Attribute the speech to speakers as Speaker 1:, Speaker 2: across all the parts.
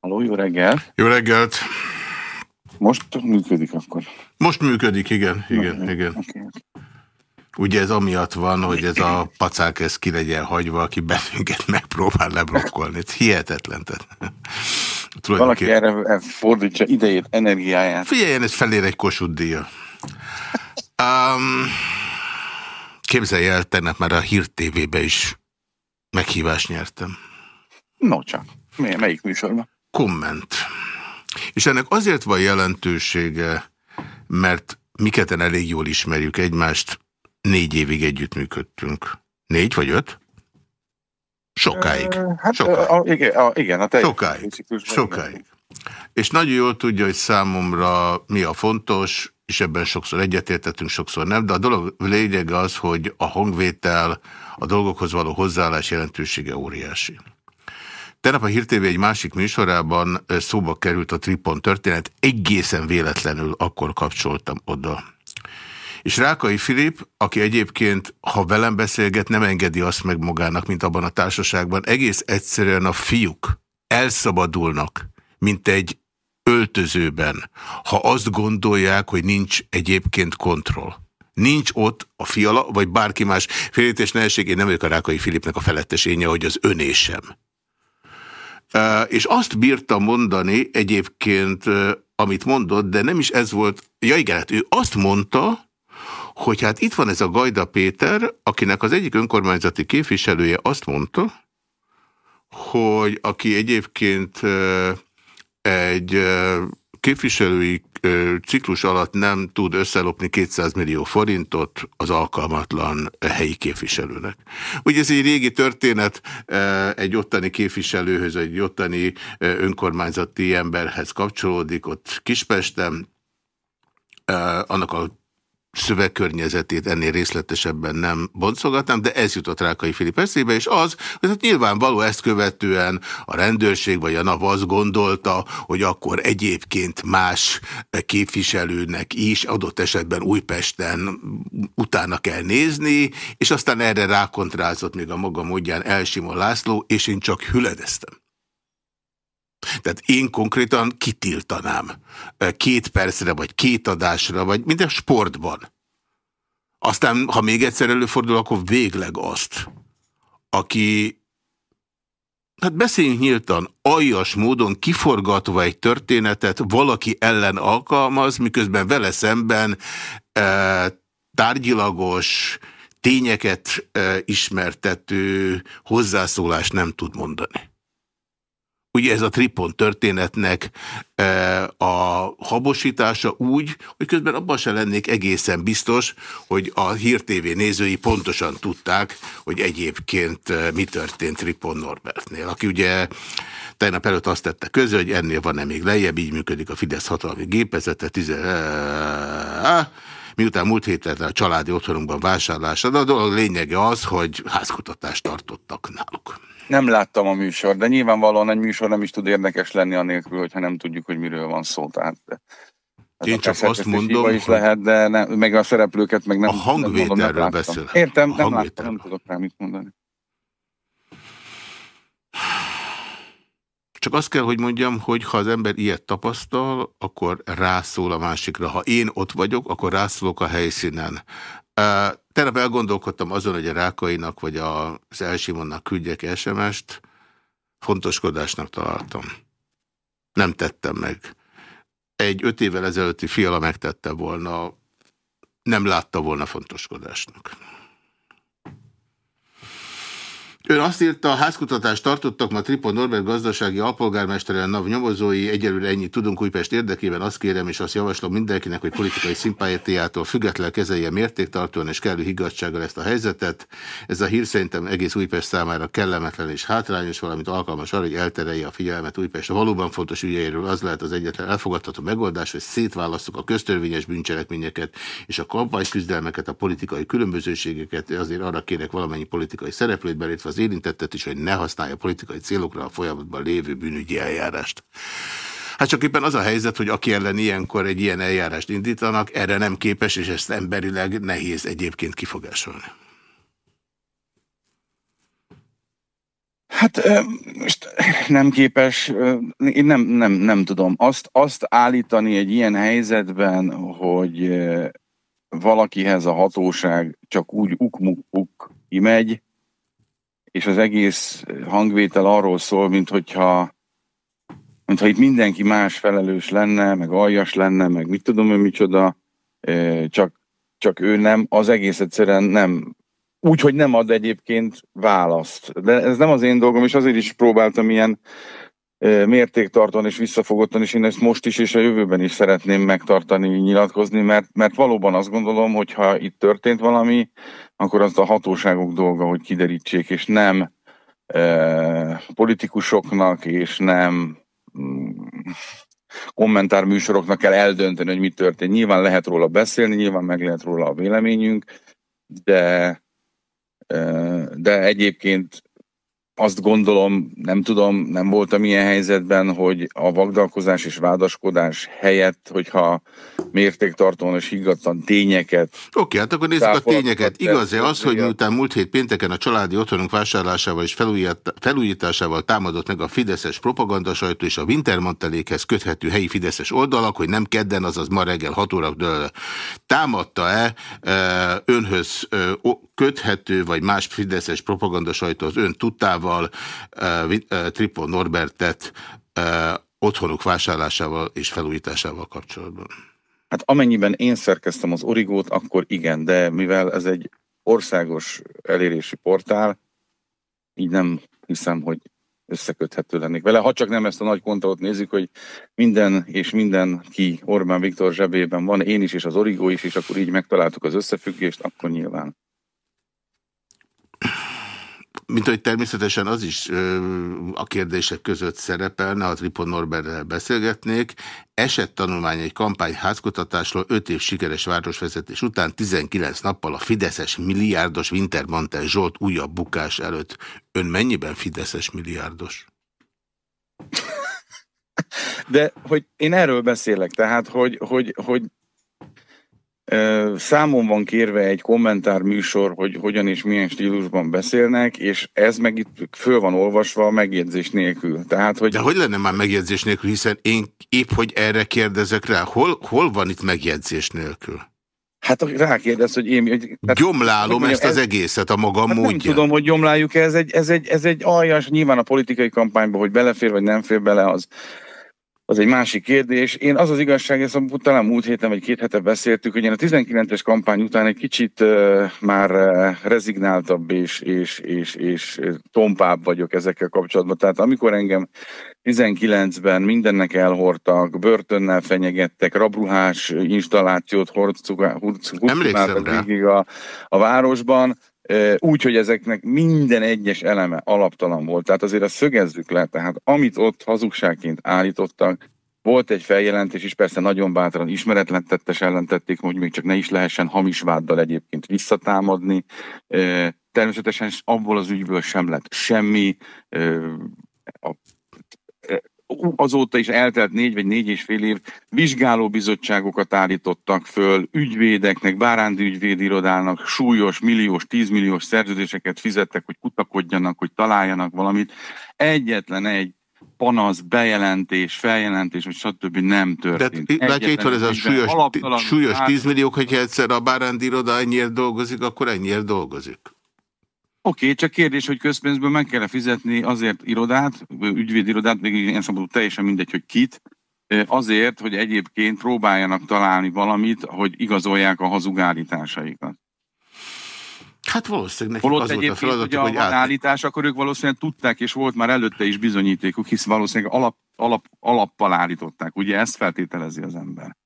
Speaker 1: Halló, jó reggelt!
Speaker 2: Jó reggelt!
Speaker 1: Most működik akkor?
Speaker 2: Most működik, igen, igen, okay. igen. Okay. Ugye ez amiatt van, hogy ez a pacák ez ki legyen hagyva, aki bennünket megpróbál leblokkolni. Ez hihetetlen. Tehát,
Speaker 1: Valaki erre fordítsa idejét, energiáját.
Speaker 2: Figyeljen, ez felér egy Kossuth díja. Um, képzelj el, tegnap már a Hír TV-be is meghívást nyertem.
Speaker 1: No csak. Milyen, melyik műsorban?
Speaker 2: Komment. És ennek azért van jelentősége, mert miketen elég jól ismerjük egymást, négy évig együttműködtünk. Négy vagy öt? Sokáig.
Speaker 1: Hát,
Speaker 2: Sokáig.
Speaker 1: A, igen, a, igen, a
Speaker 2: Sokáig. Sokáig. És nagyon jól tudja, hogy számomra mi a fontos, és ebben sokszor egyetértettünk, sokszor nem, de a dolog lényege az, hogy a hangvétel, a dolgokhoz való hozzáállás jelentősége óriási. Tegnap a Hír TV egy másik műsorában szóba került a Tripon történet, egészen véletlenül akkor kapcsoltam oda. És Rákai Filip, aki egyébként, ha velem beszélget, nem engedi azt meg magának, mint abban a társaságban, egész egyszerűen a fiúk elszabadulnak, mint egy öltözőben, ha azt gondolják, hogy nincs egyébként kontroll. Nincs ott a fiala, vagy bárki más. Félítés nehézség, én nem vagyok a Rákai Filipnek a felettesénye, hogy az önésem. És azt bírta mondani egyébként, amit mondott, de nem is ez volt. Ja igen, hát ő azt mondta, hogy hát itt van ez a Gajda Péter, akinek az egyik önkormányzati képviselője azt mondta, hogy aki egyébként egy képviselői ciklus alatt nem tud összelopni 200 millió forintot az alkalmatlan helyi képviselőnek. Ugye ez egy régi történet, egy ottani képviselőhöz, egy ottani önkormányzati emberhez kapcsolódik ott Kispesten, annak a szövegkörnyezetét ennél részletesebben nem boncolgatnám, de ez jutott Rákai Filip eszébe, és az, hogy hát nyilvánvaló ezt követően a rendőrség vagy a NAV azt gondolta, hogy akkor egyébként más képviselőnek is adott esetben Újpesten utána kell nézni, és aztán erre rákontrázott még a maga módján Elsimon László, és én csak hüledeztem. Tehát én konkrétan kitiltanám két percre, vagy két adásra, vagy minden sportban. Aztán, ha még egyszer előfordul, akkor végleg azt, aki, hát beszéljünk nyíltan, aljas módon kiforgatva egy történetet valaki ellen alkalmaz, miközben vele szemben e, tárgyilagos, tényeket e, ismertető hozzászólást nem tud mondani. Ugye ez a tripon történetnek e, a habosítása úgy, hogy közben abban se lennék egészen biztos, hogy a Hír nézői pontosan tudták, hogy egyébként e, mi történt Tripon Norbertnél, aki ugye tegnap előtt azt tette közö, hogy ennél van-e még lejjebb, így működik a Fidesz hatalmi gépezete, 10 e, miután múlt héten a családi otthonunkban vásárlásra, de a dolog lényege az, hogy házkutatást tartottak náluk.
Speaker 1: Nem láttam a műsor, de nyilvánvalóan egy műsor nem is tud érdekes lenni anélkül, hogyha nem tudjuk, hogy miről van szó. Tehát
Speaker 2: én csak azt mondom,
Speaker 1: is lehet, de ne, meg a szereplőket meg nem
Speaker 2: A hangvételről beszél.
Speaker 1: Értem, nem, láttam, nem tudok rá mit mondani.
Speaker 2: Csak azt kell, hogy mondjam, hogy ha az ember ilyet tapasztal, akkor rászól a másikra. Ha én ott vagyok, akkor rászólok a helyszínen. Tegnap elgondolkodtam azon, hogy a Rákainak vagy az Elsimonnak küldjek SMS-t, fontoskodásnak találtam. Nem tettem meg. Egy öt évvel ezelőtti fiala megtette volna, nem látta volna fontoskodásnak. Ön azt írta, a házkutatást tartottak ma Tripon Norbert gazdasági alpolgármestere, NAV nyomozói, egyelőre ennyit tudunk Újpest érdekében, azt kérem és azt javaslom mindenkinek, hogy politikai szimpátiától független kezelje mértéktartóan és kellő higgadsággal ezt a helyzetet. Ez a hír szerintem egész Újpest számára kellemetlen és hátrányos, valamint alkalmas arra, hogy elterelje a figyelmet Újpest valóban fontos ügyeiről. Az lehet az egyetlen elfogadható megoldás, hogy szétválasztjuk a köztörvényes bűncselekményeket és a kampányküzdelmeket, a politikai különbözőségeket. Azért arra kérek valamennyi politikai szereplőt, belétve az érintettet is, hogy ne használja politikai célokra a folyamatban lévő bűnügyi eljárást. Hát csak éppen az a helyzet, hogy aki ellen ilyenkor egy ilyen eljárást indítanak, erre nem képes, és ezt emberileg nehéz egyébként kifogásolni.
Speaker 1: Hát most nem képes, én nem, nem, nem tudom. Azt, azt állítani egy ilyen helyzetben, hogy valakihez a hatóság csak úgy uk-muk-uk kimegy, és az egész hangvétel arról szól, mint hogyha, mint itt mindenki más felelős lenne, meg aljas lenne, meg mit tudom hogy micsoda, csak, csak ő nem, az egész egyszerűen nem, úgy, hogy nem ad egyébként választ. De ez nem az én dolgom, és azért is próbáltam ilyen mértéktartóan és visszafogottan, és én ezt most is és a jövőben is szeretném megtartani, nyilatkozni, mert, mert valóban azt gondolom, hogy ha itt történt valami, akkor az a hatóságok dolga, hogy kiderítsék, és nem e, politikusoknak, és nem mm, kommentárműsoroknak kell eldönteni, hogy mi történt. Nyilván lehet róla beszélni, nyilván meg lehet róla a véleményünk, de, de egyébként azt gondolom, nem tudom, nem voltam ilyen helyzetben, hogy a vagdalkozás és vádaskodás helyett, hogyha mértéktartóan és higgadtan tényeket...
Speaker 2: Oké, okay, hát akkor nézzük a tényeket. Igaz-e az, hogy miután múlt hét pénteken a családi otthonunk vásárlásával és felújításával támadott meg a Fideszes propagandasajtó és a Wintermantelékhez köthető helyi Fideszes oldalak, hogy nem kedden, azaz ma reggel 6 óra támadta-e önhöz köthető, vagy más Fideszes propagandasajtó az ön tudtával Tripon Norbertet otthonuk vásárlásával és felújításával kapcsolatban?
Speaker 1: Hát amennyiben én szerkeztem az Origót, akkor igen, de mivel ez egy országos elérési portál, így nem hiszem, hogy összeköthető lennék vele. Ha csak nem ezt a nagy kontot nézzük, hogy minden és minden ki Orbán Viktor zsebében van, én is és az Origó is, és akkor így megtaláltuk az összefüggést, akkor nyilván.
Speaker 2: Mint hogy természetesen az is a kérdések között szerepelne, ha Tripon Norberrel beszélgetnék. Esett tanulmány egy kampány házkutatásról 5 év sikeres városvezetés után 19 nappal a Fideszes milliárdos Wintermantel Zsolt újabb bukás előtt. Ön mennyiben Fideszes milliárdos?
Speaker 1: De hogy én erről beszélek, tehát hogy, hogy, hogy Számon van kérve egy kommentár műsor, hogy hogyan és milyen stílusban beszélnek, és ez meg itt föl van olvasva a megjegyzés nélkül. Tehát, hogy...
Speaker 2: De hogy lenne már megjegyzés nélkül, hiszen én épp, hogy erre kérdezek rá, hol, hol van itt megjegyzés nélkül?
Speaker 1: Hát rákérdez, hogy én... Hogy,
Speaker 2: tehát, Gyomlálom hogy ezt ez, az egészet a magam hát módja.
Speaker 1: Nem tudom, hogy gyomláljuk -e, ez egy, ez, egy, ez egy aljas, nyilván a politikai kampányban, hogy belefér vagy nem fér bele, az az egy másik kérdés. Én az az igazság, ezt talán múlt héten vagy két hete beszéltük, hogy én a 19-es kampány után egy kicsit uh, már uh, rezignáltabb és, és, és, és tompább vagyok ezekkel kapcsolatban. Tehát amikor engem 19-ben mindennek elhordtak, börtönnel fenyegettek, rabruhás installációt hordtuk a, a városban, úgy, hogy ezeknek minden egyes eleme alaptalan volt. Tehát azért azt szögezzük le, tehát amit ott hazugságként állítottak, volt egy feljelentés is, persze nagyon bátran ismeretlen tettes ellentették, hogy még csak ne is lehessen hamis váddal egyébként visszatámadni. Természetesen abból az ügyből sem lett semmi. A azóta is eltelt négy vagy négy és fél év, vizsgálóbizottságokat állítottak föl, ügyvédeknek, bárándi ügyvédirodának súlyos, milliós, tízmilliós szerződéseket fizettek, hogy kutakodjanak, hogy találjanak valamit. Egyetlen egy panasz, bejelentés, feljelentés, vagy stb. nem történt.
Speaker 2: De látja, itt van ez a súlyos, súlyos 10 milliók, hogyha egyszer a bárándi iroda ennyiért dolgozik, akkor ennyiért dolgozik.
Speaker 1: Oké, okay, csak kérdés, hogy közpénzből meg kell fizetni azért irodát, ügyvédirodát, még ilyen szabadul teljesen mindegy, hogy kit, azért, hogy egyébként próbáljanak találni valamit, hogy igazolják a hazugállításaikat.
Speaker 2: Hát valószínűleg nekik
Speaker 1: az volt a feladatuk, hogy, hogy át... állítás, akkor ők valószínűleg tudták, és volt már előtte is bizonyítékuk, hisz valószínűleg alap, alap, alappal állították. Ugye ezt feltételezi az ember.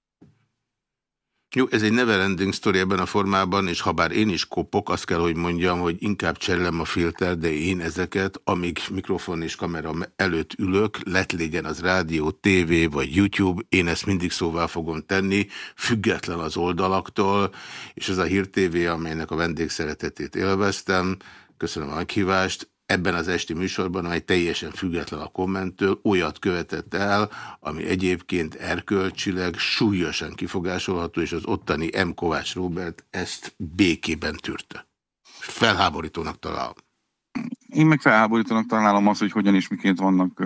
Speaker 2: Jó, ez egy neverending story ebben a formában, és ha bár én is kopok, azt kell, hogy mondjam, hogy inkább cserélem a filter, de én ezeket, amíg mikrofon és kamera előtt ülök, lett legyen az rádió, tévé vagy YouTube, én ezt mindig szóvá fogom tenni, független az oldalaktól, és ez a Hír TV, amelynek a vendégszeretetét élveztem, köszönöm a meghívást, ebben az esti műsorban, amely teljesen független a kommentől, olyat követett el, ami egyébként erkölcsileg súlyosan kifogásolható, és az ottani M. Kovács Robert ezt békében tűrte. Felháborítónak találom.
Speaker 1: Én meg felháborítanak találom azt, hogy hogyan és miként vannak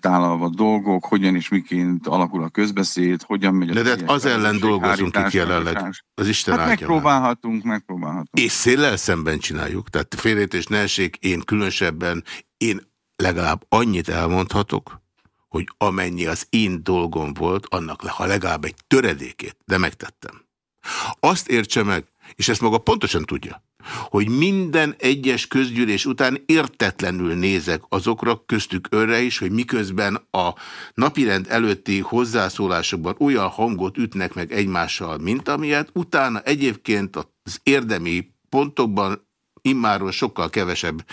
Speaker 1: tálalva dolgok, hogyan és miként alakul a közbeszéd, hogyan megy a...
Speaker 2: De, de az ellen dolgozunk itt jelenleg. Az Isten
Speaker 1: hát megpróbálhatunk, megpróbálhatunk.
Speaker 2: És széllel szemben csináljuk. Tehát félrejtés ne essék, én különösebben, én legalább annyit elmondhatok, hogy amennyi az én dolgom volt, annak ha legalább egy töredékét, de megtettem. Azt értse meg, és ezt maga pontosan tudja, hogy minden egyes közgyűlés után értetlenül nézek azokra, köztük önre is, hogy miközben a napirend előtti hozzászólásokban olyan hangot ütnek meg egymással, mint amilyet, utána egyébként az érdemi pontokban immáron sokkal kevesebb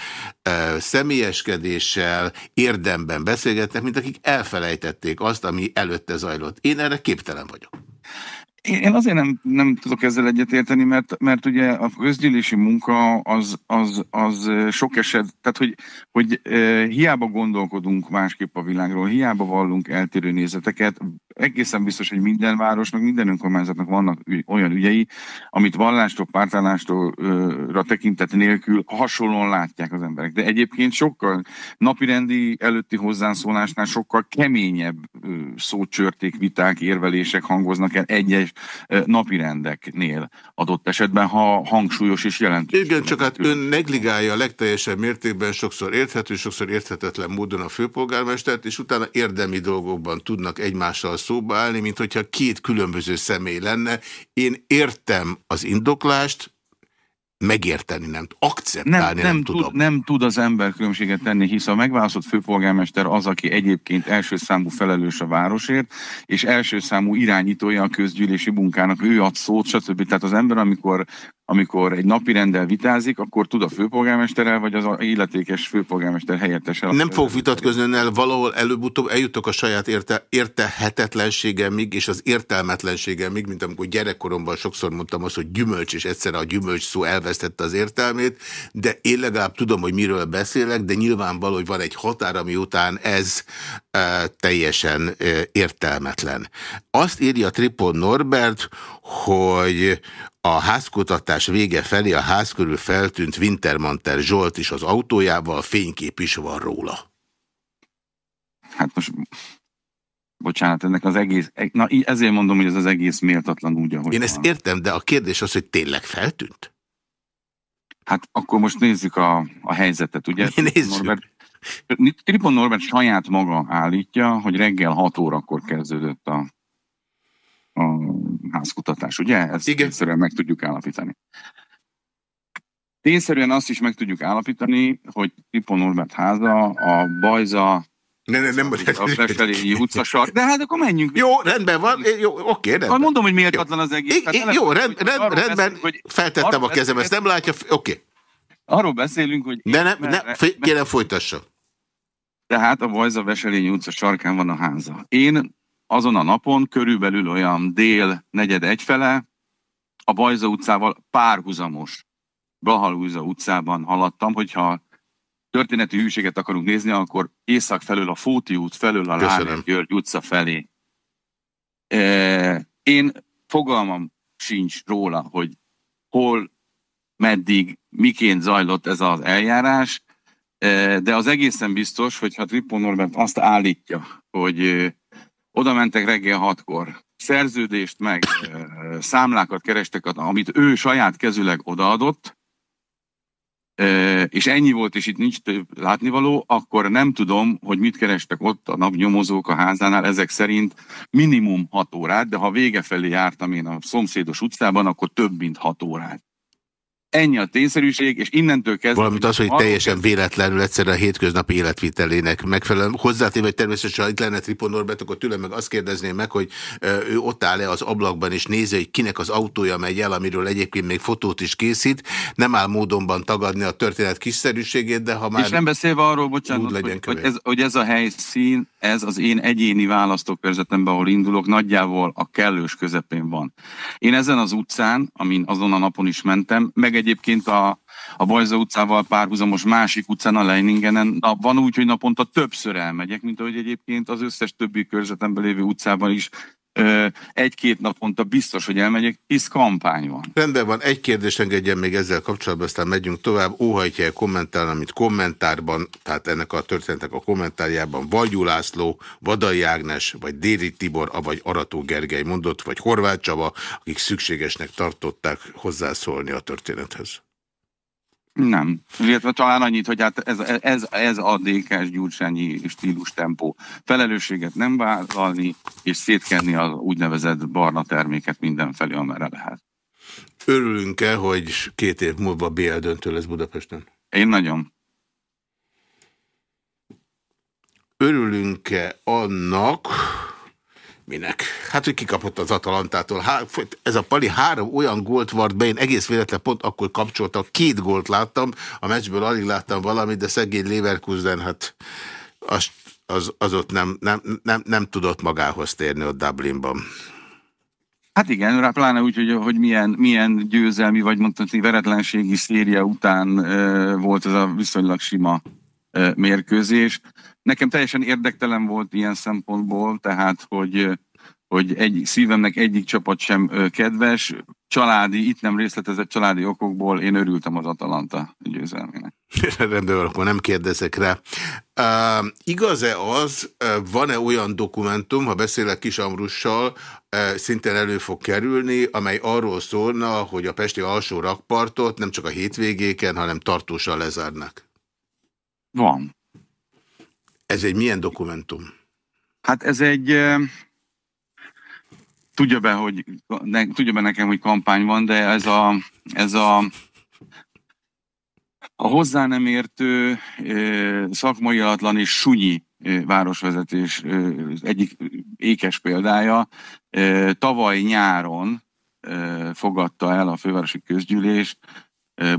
Speaker 2: e, személyeskedéssel, érdemben beszélgetnek, mint akik elfelejtették azt, ami előtte zajlott. Én erre képtelen vagyok.
Speaker 1: Én azért nem, nem tudok ezzel egyetérteni, mert, mert ugye a közgyűlési munka az, az, az sok eset, tehát hogy, hogy hiába gondolkodunk másképp a világról, hiába vallunk eltérő nézeteket, egészen biztos, hogy minden városnak, minden önkormányzatnak vannak olyan ügyei, amit vallástól, pártállástól tekintet nélkül hasonlóan látják az emberek. De egyébként sokkal napirendi előtti hozzászólásnál sokkal keményebb szócsörték, viták, érvelések hangoznak el egyes napirendeknél adott esetben, ha hangsúlyos és jelentős.
Speaker 2: Igen, csak hát ön negligálja a legteljesebb mértékben, sokszor érthető, sokszor érthetetlen módon a főpolgármestert, és utána érdemi dolgokban tudnak egymással szóba állni, mint hogyha két különböző személy lenne. Én értem az indoklást, megérteni nem, akceptálni nem, nem, nem tudom.
Speaker 1: Tud, nem tud az ember különbséget tenni, hisz a megválasztott főpolgármester az, aki egyébként első számú felelős a városért, és első számú irányítója a közgyűlési munkának, ő ad szót, stb. Tehát az ember, amikor amikor egy napi rendel vitázik, akkor tud a főpolgármesterrel, vagy az illetékes főpolgármester helyettesel.
Speaker 2: Nem fog vitatkozni önnel, valahol előbb-utóbb eljutok a saját érte, értehetetlenségemig és az értelmetlenségemig, mint amikor gyerekkoromban sokszor mondtam azt, hogy gyümölcs, és egyszerre a gyümölcs szó elvesztette az értelmét, de én legalább tudom, hogy miről beszélek, de nyilvánvaló, hogy van egy határ, ami után ez e, teljesen e, értelmetlen. Azt írja Tripon Norbert, hogy a házkutatás vége felé a ház körül feltűnt Wintermanter Zsolt is az autójával, fénykép is van róla.
Speaker 1: Hát most, bocsánat, ennek az egész, na ezért mondom, hogy ez az egész méltatlan úgy, ahogy
Speaker 2: Én ezt van. értem, de a kérdés az, hogy tényleg feltűnt?
Speaker 1: Hát akkor most nézzük a, a helyzetet, ugye?
Speaker 2: Nézzük. Norbert,
Speaker 1: Tripon Norbert saját maga állítja, hogy reggel 6 órakor kezdődött a a házkutatás, ugye? Ezt Igen. tényszerűen meg tudjuk állapítani. Tényszerűen azt is meg tudjuk állapítani, hogy Tipon Norbert háza, a Bajza,
Speaker 2: ne, ne, nem
Speaker 1: a Beselényi utcasar. De hát akkor menjünk.
Speaker 2: Jó, rendben van. Jó, oké, rendben.
Speaker 1: Hát mondom, hogy méltatlan az egész.
Speaker 2: I, hát jó, rend, rend, rendben. Hogy feltettem a kezem, ezt nem látja. Oké.
Speaker 1: Arról beszélünk, hogy...
Speaker 2: De nem, ne, kérem folytassa.
Speaker 1: Tehát a Bajza Veselényi utca sarkán van a háza. Én azon a napon körülbelül olyan dél negyed egyfele a Bajza utcával párhuzamos Blahalúza utcában haladtam, hogyha történeti hűséget akarunk nézni, akkor észak felől a Fóti út felől a Lányi György utca felé. Én fogalmam sincs róla, hogy hol, meddig, miként zajlott ez az eljárás, de az egészen biztos, hogy ha Tripon Norbert azt állítja, hogy oda mentek reggel hatkor, szerződést meg számlákat kerestek, amit ő saját kezüleg odaadott, és ennyi volt, és itt nincs több látnivaló, akkor nem tudom, hogy mit kerestek ott a napnyomozók a házánál, ezek szerint minimum 6 órát, de ha vége felé jártam én a szomszédos utcában, akkor több mint 6 órát. Ennyi a tényszerűség, és innentől kezdve...
Speaker 2: Valamint az, hogy teljesen kezdve... véletlenül egyszerűen a hétköznapi életvitelének megfelelően. Hozzátéve, hogy természetesen, ha itt lenne Tripon Norbert, akkor tőlem meg azt kérdezném meg, hogy ő ott áll-e az ablakban, és nézi, hogy kinek az autója megy el, amiről egyébként még fotót is készít. Nem áll módonban tagadni a történet kiszerűségét, de ha már...
Speaker 1: És nem beszélve arról, bocsánat, hogy, hogy, ez, hogy ez a helyszín, ez az én egyéni választókörzetemben, ahol indulok, nagyjából a kellős közepén van. Én ezen az utcán, amin azon a napon is mentem, meg egyébként a, a Bajza utcával párhuzamos másik utcán, a Leiningenen, van úgy, hogy naponta többször elmegyek, mint ahogy egyébként az összes többi körzetemben lévő utcában is egy-két naponta biztos, hogy elmegyek, hisz kampány van.
Speaker 2: Rendben van, egy kérdést engedjen még ezzel kapcsolatban, aztán megyünk tovább. Óhajtja kommentálni, amit kommentárban, tehát ennek a történetnek a kommentárjában Vagyú László, Vadai Ágnes, vagy Déri Tibor, vagy Arató Gergely mondott, vagy Horváth Csaba, akik szükségesnek tartották hozzászólni a történethez.
Speaker 1: Nem. Illetve talán annyit, hogy hát ez, ez, ez a DK-s gyurcsányi stílus tempó. Felelősséget nem vállalni, és szétkenni az úgynevezett barna terméket mindenfelé, amerre lehet.
Speaker 2: Örülünk-e, hogy két év múlva BL döntő lesz Budapesten?
Speaker 1: Én nagyon.
Speaker 2: Örülünk-e annak, Minek? Hát, hogy kikapott az Atalantától. Há, ez a Pali három olyan gólt vart be, én egész véletlen pont akkor kapcsoltam, két gólt láttam, a meccsből alig láttam valamit, de szegény Leverkusen, hát az, az, az ott nem, nem, nem, nem tudott magához térni ott Dublinban.
Speaker 1: Hát igen, rá pláne úgy, hogy, hogy milyen, milyen győzelmi, vagy mondhatni veretlenségi széria után e, volt ez a viszonylag sima e, mérkőzés. Nekem teljesen érdektelen volt ilyen szempontból, tehát hogy, hogy egy, szívemnek egyik csapat sem kedves, családi, itt nem részletezett családi okokból én örültem az Atalanta győzelmének.
Speaker 2: Rendben akkor nem kérdezek rá. Uh, Igaz-e az, uh, van-e olyan dokumentum, ha beszélek Kis Amrussal, uh, szintén elő fog kerülni, amely arról szólna, hogy a Pesti alsó rakpartot nem csak a hétvégéken, hanem tartósan lezárnak?
Speaker 1: Van.
Speaker 2: Ez egy milyen dokumentum?
Speaker 1: Hát ez egy... Tudja be, hogy ne, tudja be nekem, hogy kampány van, de ez a, ez a, a hozzá nem értő, szakmai alatlan és sunyi városvezetés egyik ékes példája. Tavaly nyáron fogadta el a fővárosi közgyűlés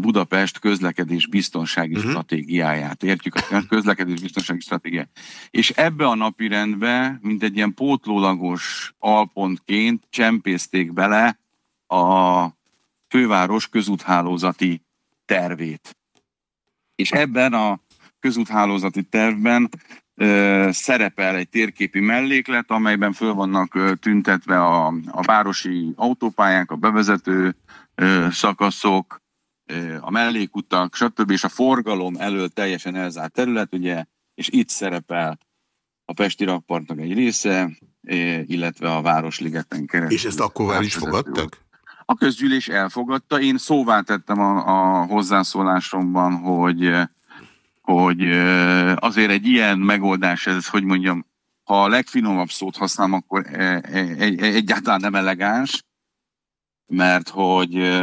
Speaker 1: Budapest közlekedés biztonsági uh-huh. stratégiáját. Értjük a közlekedés biztonsági stratégiát. És ebbe a napi rendbe, mint egy ilyen pótlólagos alpontként csempészték bele a főváros közúthálózati tervét. És ebben a közúthálózati tervben ö, szerepel egy térképi melléklet, amelyben föl vannak ö, tüntetve a, a városi autópályák, a bevezető ö, szakaszok, a mellékutak, stb. és a forgalom elől teljesen elzárt terület, ugye, és itt szerepel a Pesti rakpartnak egy része, illetve a Városligeten keresztül.
Speaker 2: És ezt akkor el is fogadtak?
Speaker 1: A közgyűlés elfogadta. Én szóvá tettem a, a hozzászólásomban, hogy, hogy azért egy ilyen megoldás, ez, hogy mondjam, ha a legfinomabb szót használom, akkor egyáltalán nem elegáns, mert hogy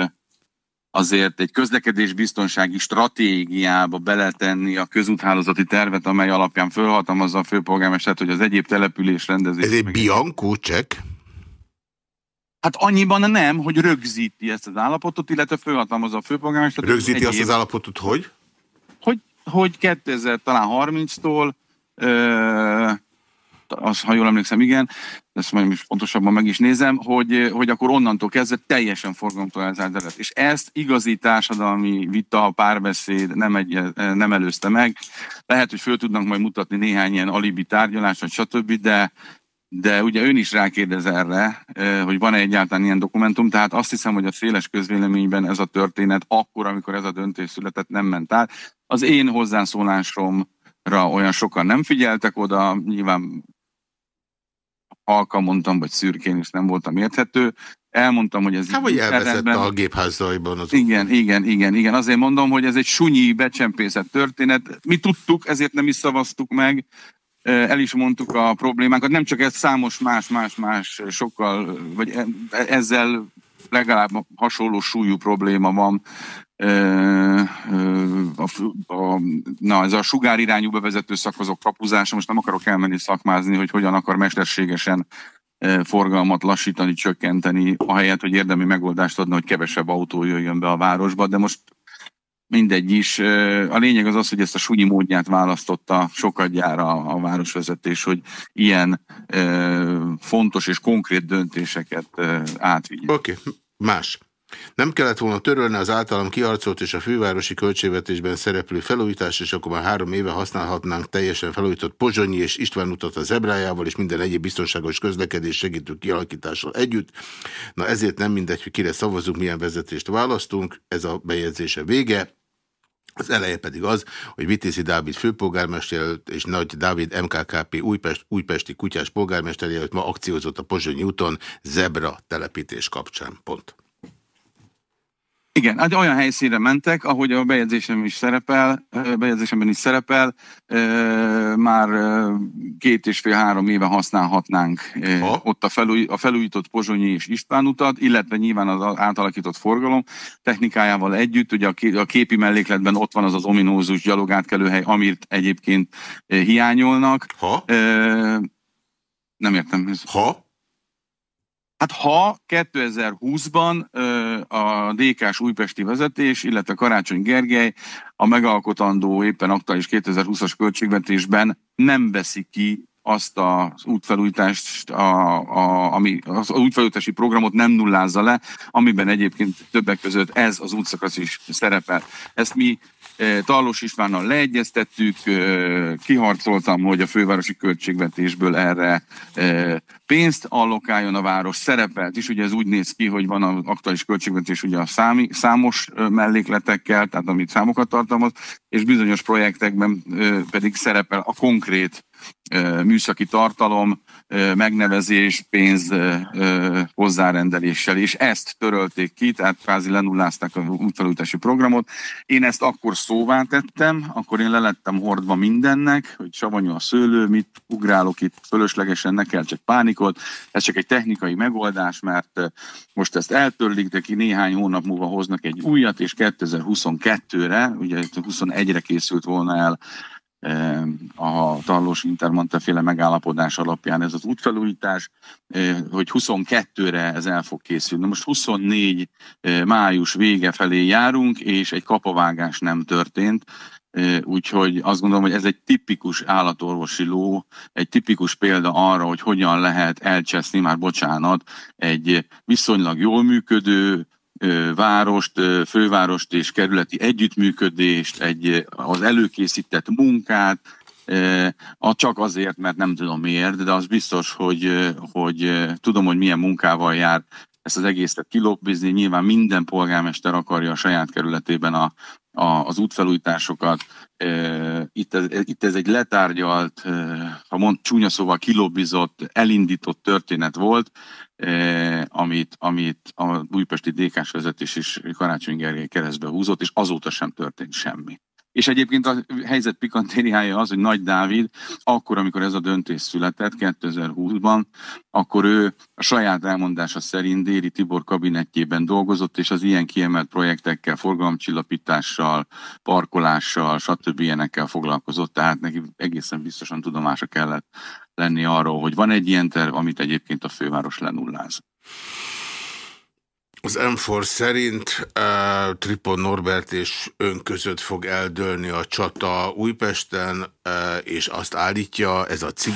Speaker 1: azért egy közlekedés biztonsági stratégiába beletenni a közúthálózati tervet, amely alapján fölhatalmazza a főpolgármestert, hogy az egyéb település rendezés.
Speaker 2: Ez egy Bianco check?
Speaker 1: Hát annyiban nem, hogy rögzíti ezt az állapotot, illetve fölhatalmazza a főpolgármestert.
Speaker 2: Rögzíti azt az állapotot, hogy?
Speaker 1: Hogy, hogy 2000 talán 30-tól az, ha jól emlékszem, igen, ezt majd is pontosabban meg is nézem, hogy, hogy akkor onnantól kezdve teljesen forgalomtól elzárt terület. És ezt igazi társadalmi vita, párbeszéd nem, egy, nem előzte meg. Lehet, hogy föl tudnak majd mutatni néhány ilyen alibi tárgyalást, vagy stb., de, de ugye ön is rákérdez erre, hogy van-e egyáltalán ilyen dokumentum, tehát azt hiszem, hogy a széles közvéleményben ez a történet akkor, amikor ez a döntés született, nem ment át. Az én hozzászólásomra olyan sokan nem figyeltek oda, nyilván halka mondtam, vagy szürkén is nem voltam érthető. Elmondtam, hogy ez...
Speaker 2: Hát, vagy elveszette a gépházzaiban. Az
Speaker 1: igen, igen, igen, igen. Azért mondom, hogy ez egy sunyi, becsempészett történet. Mi tudtuk, ezért nem is szavaztuk meg, el is mondtuk a problémákat, nem csak ez számos más-más-más sokkal, vagy e, ezzel legalább hasonló súlyú probléma van a, a, na, ez a sugárirányú bevezető szakaszok kapuzása, most nem akarok elmenni szakmázni, hogy hogyan akar mesterségesen forgalmat lassítani, csökkenteni, ahelyett, hogy érdemi megoldást adna, hogy kevesebb autó jöjjön be a városba, de most mindegy is. A lényeg az az, hogy ezt a sunyi módját választotta sokadjára a városvezetés, hogy ilyen fontos és konkrét döntéseket átvigye.
Speaker 2: Oké, okay. más. Nem kellett volna törölni az általam kiharcolt és a fővárosi költségvetésben szereplő felújítás, és akkor már három éve használhatnánk teljesen felújított Pozsonyi és István utat a Zebrájával és minden egyéb biztonságos közlekedés segítő kialakítással együtt. Na ezért nem mindegy, hogy kire szavazunk, milyen vezetést választunk. Ez a bejegyzése vége. Az eleje pedig az, hogy Vitézi Dávid főpolgármester és Nagy Dávid MKKP Újpest, újpesti kutyás polgármester jelölt ma akciózott a Pozsonyi úton zebra telepítés kapcsán. Pont.
Speaker 1: Igen, hát olyan helyszínre mentek, ahogy a bejegyzésem is szerepel, bejegyzésemben is szerepel, már két és fél-három éve használhatnánk ha? ott a, felúj, a felújított Pozsonyi és István utat, illetve nyilván az átalakított forgalom technikájával együtt, ugye a képi mellékletben ott van az az ominózus gyalogátkelőhely, amit egyébként hiányolnak.
Speaker 2: Ha?
Speaker 1: Nem értem.
Speaker 2: Ha?
Speaker 1: Hát ha 2020-ban a DK-s újpesti vezetés, illetve Karácsony Gergely a megalkotandó éppen aktuális 2020-as költségvetésben nem veszi ki azt az útfelújítást, a, a, ami, az útfelújítási programot nem nullázza le, amiben egyébként többek között ez az útszakasz is szerepel. Ezt mi Tallos Istvánnal leegyeztettük, kiharcoltam, hogy a fővárosi költségvetésből erre pénzt allokáljon a város, szerepelt is, ugye ez úgy néz ki, hogy van az aktuális költségvetés ugye a számi, számos mellékletekkel, tehát amit számokat tartalmaz, és bizonyos projektekben pedig szerepel a konkrét műszaki tartalom, megnevezés, pénz hozzárendeléssel, és ezt törölték ki, tehát kvázi lenullázták a útfelújítási programot. Én ezt akkor szóvá tettem, akkor én lelettem hordva mindennek, hogy savanyú a szőlő, mit ugrálok itt fölöslegesen, ne kell csak pánikot, ez csak egy technikai megoldás, mert most ezt eltörlik, de ki néhány hónap múlva hoznak egy újat, és 2022-re, ugye 21-re készült volna el a Tallós Intermonteféle megállapodás alapján ez az útfelújítás, hogy 22-re ez el fog készülni. Most 24 május vége felé járunk, és egy kapavágás nem történt, Úgyhogy azt gondolom, hogy ez egy tipikus állatorvosi ló, egy tipikus példa arra, hogy hogyan lehet elcseszni, már bocsánat, egy viszonylag jól működő, várost, fővárost és kerületi együttműködést, egy, az előkészített munkát, csak azért, mert nem tudom miért, de az biztos, hogy, hogy tudom, hogy milyen munkával jár ezt az egészet kilopbizni. Nyilván minden polgármester akarja a saját kerületében a, a, az útfelújításokat. Itt ez, itt ez egy letárgyalt, ha mond csúnya szóval kilobbizott, elindított történet volt, amit, amit a újpesti DK-s vezetés is Karácsony Gergely keresztbe húzott, és azóta sem történt semmi. És egyébként a helyzet pikantériája az, hogy Nagy Dávid, akkor, amikor ez a döntés született 2020-ban, akkor ő a saját elmondása szerint Déri Tibor kabinettjében dolgozott, és az ilyen kiemelt projektekkel, forgalomcsillapítással, parkolással, stb. ilyenekkel foglalkozott, tehát neki egészen biztosan tudomása kellett lenni arról, hogy van egy ilyen terv, amit egyébként a főváros lenulláz.
Speaker 2: Az m szerint uh, Tripon Norbert és ön között fog eldőlni a csata Újpesten, uh, és azt állítja ez a cikk,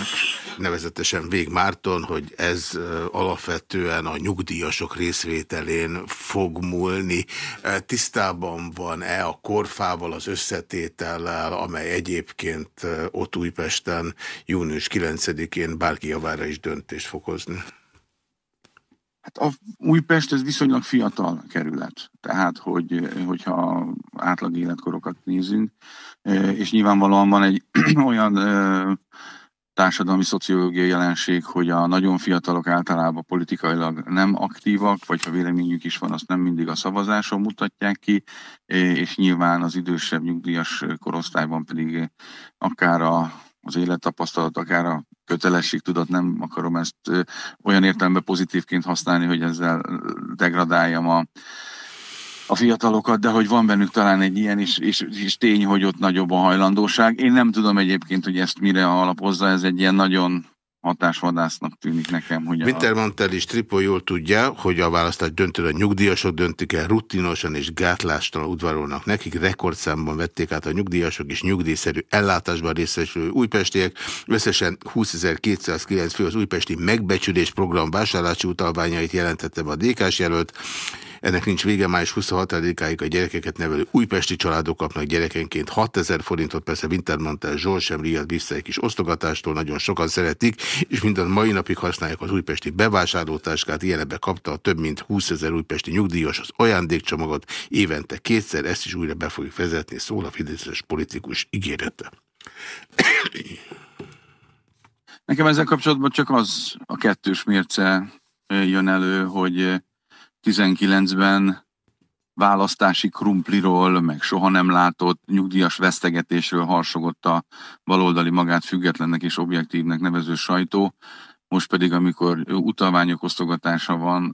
Speaker 2: nevezetesen Vég Márton, hogy ez uh, alapvetően a nyugdíjasok részvételén fog múlni. Uh, tisztában van-e a korfával, az összetétellel, amely egyébként uh, ott Újpesten június 9-én bárki javára is döntést fog hozni?
Speaker 1: Hát a Újpest ez viszonylag fiatal kerület, tehát hogy, hogyha átlag életkorokat nézünk, és nyilvánvalóan van egy olyan társadalmi szociológiai jelenség, hogy a nagyon fiatalok általában politikailag nem aktívak, vagy ha véleményük is van, azt nem mindig a szavazáson mutatják ki, és nyilván az idősebb nyugdíjas korosztályban pedig akár a, az élettapasztalat, akár a kötelesség tudat, nem akarom ezt olyan értelemben pozitívként használni, hogy ezzel degradáljam a, a fiatalokat, de hogy van bennük talán egy ilyen, és, és, és tény, hogy ott nagyobb a hajlandóság. Én nem tudom egyébként, hogy ezt mire alapozza, ez egy ilyen nagyon hatásvadásznak tűnik nekem, hogy
Speaker 2: Wintermantel és Tripol jól tudja, hogy a választás döntő a nyugdíjasok döntik el, rutinosan és gátlástalan udvarolnak nekik, rekordszámban vették át a nyugdíjasok és nyugdíjszerű ellátásban részesülő újpestiek, összesen 20.209 fő az újpesti megbecsülés program vásárlási utalványait jelentette be a DK-s jelölt, ennek nincs vége, május 26-áig a gyerekeket nevelő újpesti családok kapnak gyerekenként 6000 forintot, persze Wintermantel Zsolt sem riadt vissza egy kis osztogatástól, nagyon sokan szeretik, és minden mai napig használják az újpesti bevásárlótáskát, ilyenebe kapta a több mint 20 ezer újpesti nyugdíjas az ajándékcsomagot, évente kétszer, ezt is újra be fogjuk vezetni, szól a Fideszes politikus ígérete.
Speaker 1: Nekem ezzel kapcsolatban csak az a kettős mérce jön elő, hogy 19-ben választási krumpliról, meg soha nem látott nyugdíjas vesztegetésről harsogott a baloldali magát függetlennek és objektívnek nevező sajtó. Most pedig, amikor utalványok osztogatása van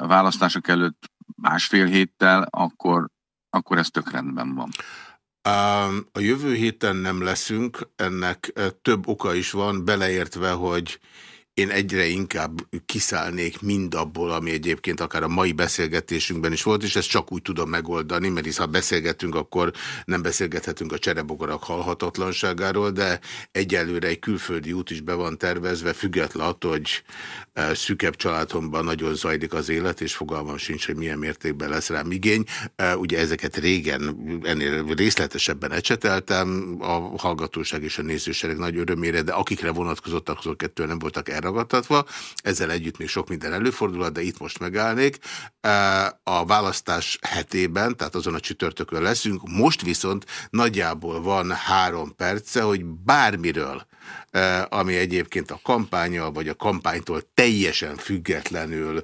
Speaker 1: a választások előtt másfél héttel, akkor, akkor ez tök rendben van.
Speaker 2: A jövő héten nem leszünk, ennek több oka is van, beleértve, hogy én egyre inkább kiszállnék mindabból, ami egyébként akár a mai beszélgetésünkben is volt, és ezt csak úgy tudom megoldani, mert hisz ha beszélgetünk, akkor nem beszélgethetünk a cserebogarak halhatatlanságáról, de egyelőre egy külföldi út is be van tervezve, független attól, hogy e, szükebb családomban nagyon zajlik az élet, és fogalmam sincs, hogy milyen mértékben lesz rám igény. E, ugye ezeket régen ennél részletesebben ecseteltem, a hallgatóság és a nézősereg nagy örömére, de akikre vonatkozottak, azok kettő nem voltak erre elragadtatva. Ezzel együtt még sok minden előfordulhat, de itt most megállnék. A választás hetében, tehát azon a csütörtökön leszünk, most viszont nagyjából van három perce, hogy bármiről, ami egyébként a kampánya, vagy a kampánytól teljesen függetlenül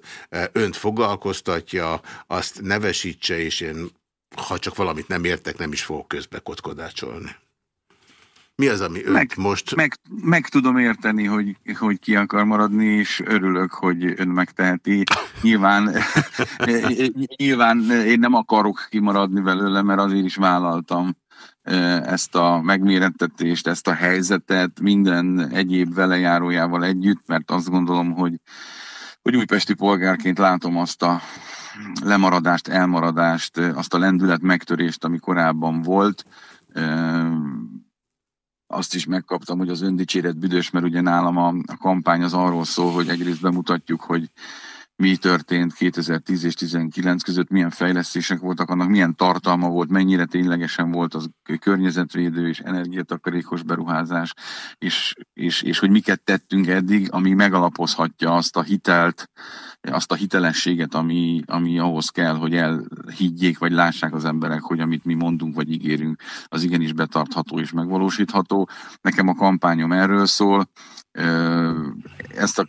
Speaker 2: önt foglalkoztatja, azt nevesítse, és én, ha csak valamit nem értek, nem is fogok közbe kotkodácsolni. Mi az, ami ön meg, most...
Speaker 1: Meg, meg tudom érteni, hogy, hogy ki akar maradni, és örülök, hogy ön megteheti. Nyilván, nyilván én nem akarok kimaradni belőle, mert azért is vállaltam ezt a megmérettetést, ezt a helyzetet minden egyéb velejárójával együtt, mert azt gondolom, hogy, hogy újpesti polgárként látom azt a lemaradást, elmaradást, azt a lendület megtörést, ami korábban volt azt is megkaptam, hogy az öndicséret büdös, mert ugye nálam a, a kampány az arról szól, hogy egyrészt bemutatjuk, hogy mi történt 2010 és 2019 között, milyen fejlesztések voltak, annak milyen tartalma volt, mennyire ténylegesen volt az környezetvédő és energiatakarékos beruházás, és, és, és hogy miket tettünk eddig, ami megalapozhatja azt a hitelt, azt a hitelességet, ami, ami ahhoz kell, hogy elhiggyék, vagy lássák az emberek, hogy amit mi mondunk, vagy ígérünk, az igenis betartható és megvalósítható. Nekem a kampányom erről szól. Ezt a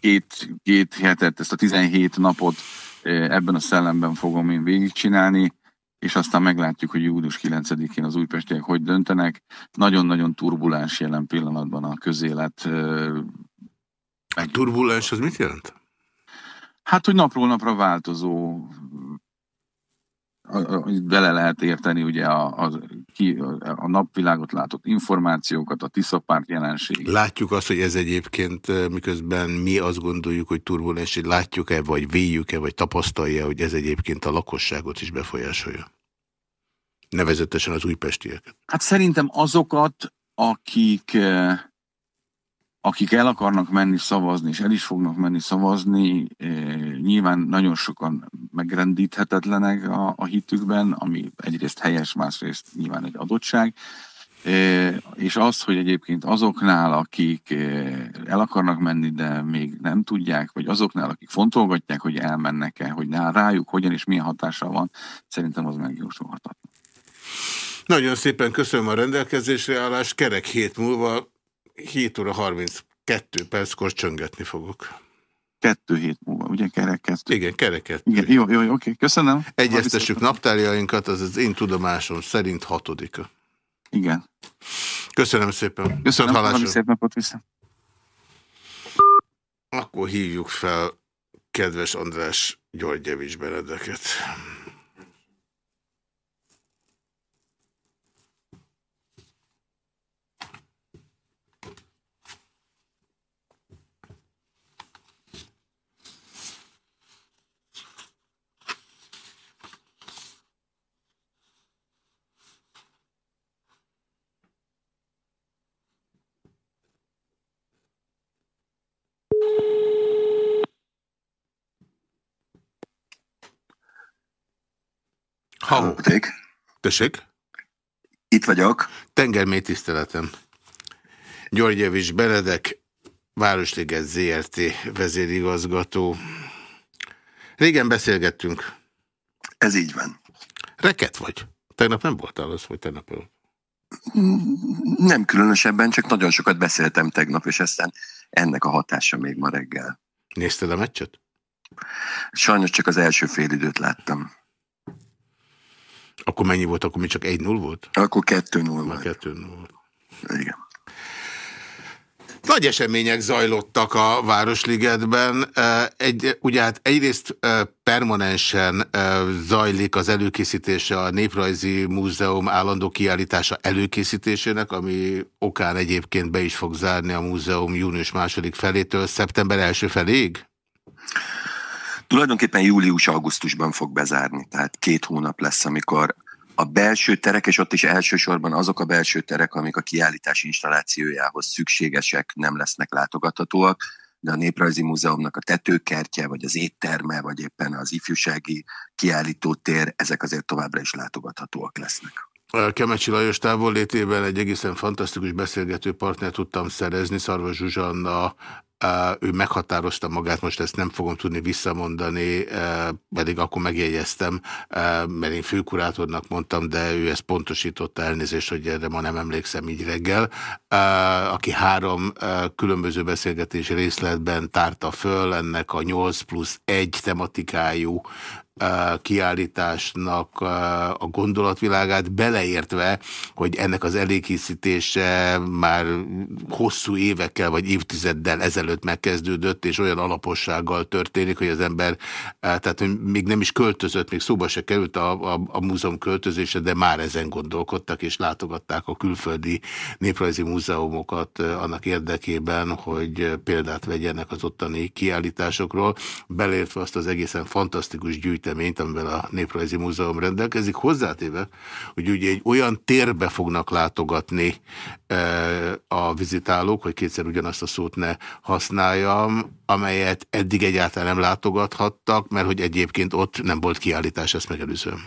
Speaker 1: két, két hetet, ezt a 17 napot ebben a szellemben fogom én végigcsinálni, és aztán meglátjuk, hogy július 9-én az újpestiek hogy döntenek. Nagyon-nagyon turbulens jelen pillanatban a közélet.
Speaker 2: A turbulens az mit jelent?
Speaker 1: Hát, hogy napról napra változó bele lehet érteni ugye a, a, ki, a napvilágot látott információkat, a Tiszapárt jelenség.
Speaker 2: Látjuk azt, hogy ez egyébként miközben mi azt gondoljuk, hogy turbulens, látjuk-e, vagy véljük-e, vagy tapasztalja, hogy ez egyébként a lakosságot is befolyásolja? Nevezetesen az újpestieket.
Speaker 1: Hát szerintem azokat, akik akik el akarnak menni szavazni, és el is fognak menni szavazni, eh, nyilván nagyon sokan megrendíthetetlenek a, a hitükben, ami egyrészt helyes, másrészt nyilván egy adottság, eh, és az, hogy egyébként azoknál, akik eh, el akarnak menni, de még nem tudják, vagy azoknál, akik fontolgatják, hogy elmennek-e, hogy rájuk hogyan és milyen hatással van, szerintem az megjósolhatatlan.
Speaker 2: Nagyon szépen köszönöm a rendelkezésre állást, kerek hét múlva 7 óra 32 perckor csöngetni fogok.
Speaker 1: Kettő hét múlva, ugye kereket?
Speaker 2: Igen, kereket.
Speaker 1: Igen, jó, jó, jó, oké, köszönöm.
Speaker 2: Egyeztessük naptárjainkat, az az én tudomásom szerint hatodika.
Speaker 1: Igen.
Speaker 2: Köszönöm szépen.
Speaker 1: Köszönöm, hallásra. szép napot vissza.
Speaker 2: Akkor hívjuk fel kedves András Györgyevics Benedeket. Ha. Tessék?
Speaker 3: Itt vagyok.
Speaker 2: Tengermély tiszteletem. Györgyevics Benedek, Városliget ZRT vezérigazgató. Régen beszélgettünk.
Speaker 3: Ez így van.
Speaker 2: Reket vagy? Tegnap nem voltál az, hogy tegnap előtt?
Speaker 3: Nem különösebben, csak nagyon sokat beszéltem tegnap, és aztán ennek a hatása még ma reggel.
Speaker 2: Nézted a meccset?
Speaker 3: Sajnos csak az első fél időt láttam.
Speaker 2: Akkor mennyi volt? Akkor mi csak 1-0 volt?
Speaker 3: Akkor 2-0 volt.
Speaker 2: 2-0 volt.
Speaker 3: Igen.
Speaker 2: Nagy események zajlottak a Városligetben. Egy, ugye hát egyrészt permanensen zajlik az előkészítése a Néprajzi Múzeum állandó kiállítása előkészítésének, ami okán egyébként be is fog zárni a múzeum június második felétől szeptember első feléig?
Speaker 3: Tulajdonképpen július-augusztusban fog bezárni, tehát két hónap lesz, amikor a belső terek, és ott is elsősorban azok a belső terek, amik a kiállítás installációjához szükségesek, nem lesznek látogathatóak, de a Néprajzi Múzeumnak a tetőkertje, vagy az étterme, vagy éppen az ifjúsági kiállítótér, ezek azért továbbra is látogathatóak lesznek.
Speaker 2: Kemecsi Lajos távollétében egy egészen fantasztikus beszélgető partner tudtam szerezni, Szarva Zsuzsanna ő meghatározta magát, most ezt nem fogom tudni visszamondani, pedig akkor megjegyeztem, mert én főkurátornak mondtam, de ő ezt pontosította elnézést, hogy erre ma nem emlékszem így reggel, aki három különböző beszélgetés részletben tárta föl ennek a 8 plusz 1 tematikájú kiállításnak a gondolatvilágát, beleértve, hogy ennek az elékészítése már hosszú évekkel vagy évtizeddel ezelőtt megkezdődött, és olyan alapossággal történik, hogy az ember, tehát még nem is költözött, még szóba se került a, a, a múzeum költözése, de már ezen gondolkodtak, és látogatták a külföldi néprajzi múzeumokat annak érdekében, hogy példát vegyenek az ottani kiállításokról, beleértve azt az egészen fantasztikus gyűjtést, gyűjteményt, amivel a Néprajzi Múzeum rendelkezik, hozzátéve, hogy ugye egy olyan térbe fognak látogatni e, a vizitálók, hogy kétszer ugyanazt a szót ne használjam, amelyet eddig egyáltalán nem látogathattak, mert hogy egyébként ott nem volt kiállítás, ezt megelőzően.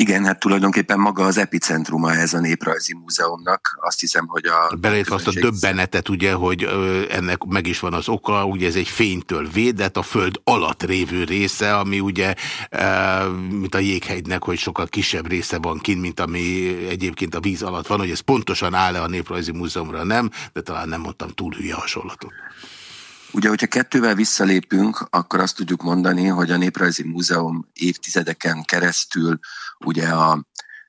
Speaker 3: Igen, hát tulajdonképpen maga az epicentruma ez a Néprajzi Múzeumnak. Azt hiszem, hogy a...
Speaker 2: Belejött azt a döbbenetet, ugye, hogy ennek meg is van az oka, ugye ez egy fénytől védett, a föld alatt révő része, ami ugye, mint a jéghegynek, hogy sokkal kisebb része van kint, mint ami egyébként a víz alatt van, hogy ez pontosan áll-e a Néprajzi Múzeumra, nem, de talán nem mondtam túl hülye hasonlatot.
Speaker 3: Ugye, hogyha kettővel visszalépünk, akkor azt tudjuk mondani, hogy a Néprajzi Múzeum évtizedeken keresztül ugye a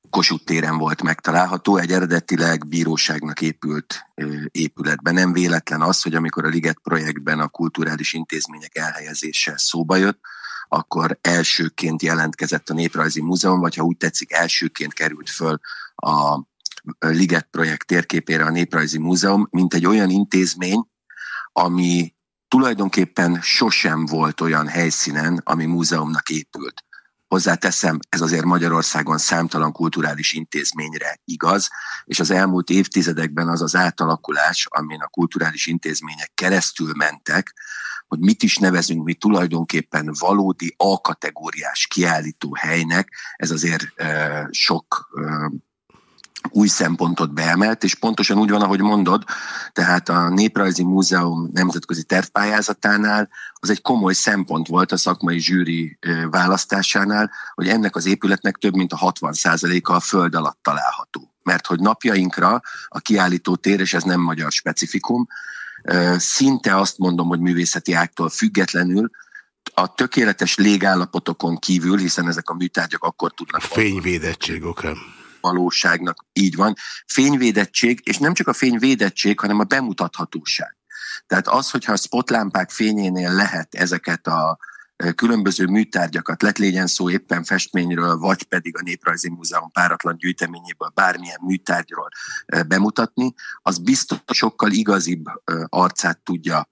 Speaker 3: Kossuth téren volt megtalálható, egy eredetileg bíróságnak épült épületben. Nem véletlen az, hogy amikor a Liget projektben a kulturális intézmények elhelyezése szóba jött, akkor elsőként jelentkezett a Néprajzi Múzeum, vagy ha úgy tetszik, elsőként került föl a Liget projekt térképére a Néprajzi Múzeum, mint egy olyan intézmény, ami tulajdonképpen sosem volt olyan helyszínen, ami múzeumnak épült. Hozzáteszem, ez azért Magyarországon számtalan kulturális intézményre igaz, és az elmúlt évtizedekben az az átalakulás, amin a kulturális intézmények keresztül mentek, hogy mit is nevezünk mi tulajdonképpen valódi A-kategóriás kiállító helynek, ez azért uh, sok uh, új szempontot beemelt, és pontosan úgy van, ahogy mondod, tehát a Néprajzi Múzeum nemzetközi tervpályázatánál az egy komoly szempont volt a szakmai zsűri választásánál, hogy ennek az épületnek több mint a 60%-a a föld alatt található. Mert hogy napjainkra a kiállító tér, és ez nem magyar specifikum, szinte azt mondom, hogy művészeti ágtól függetlenül a tökéletes légállapotokon kívül, hiszen ezek a műtárgyak akkor tudnak...
Speaker 2: Fényvédettség okán
Speaker 3: valóságnak így van. Fényvédettség, és nem csak a fényvédettség, hanem a bemutathatóság. Tehát az, hogyha a spotlámpák fényénél lehet ezeket a különböző műtárgyakat, lett legyen szó éppen festményről, vagy pedig a Néprajzi Múzeum páratlan gyűjteményéből bármilyen műtárgyról bemutatni, az biztos sokkal igazibb arcát tudja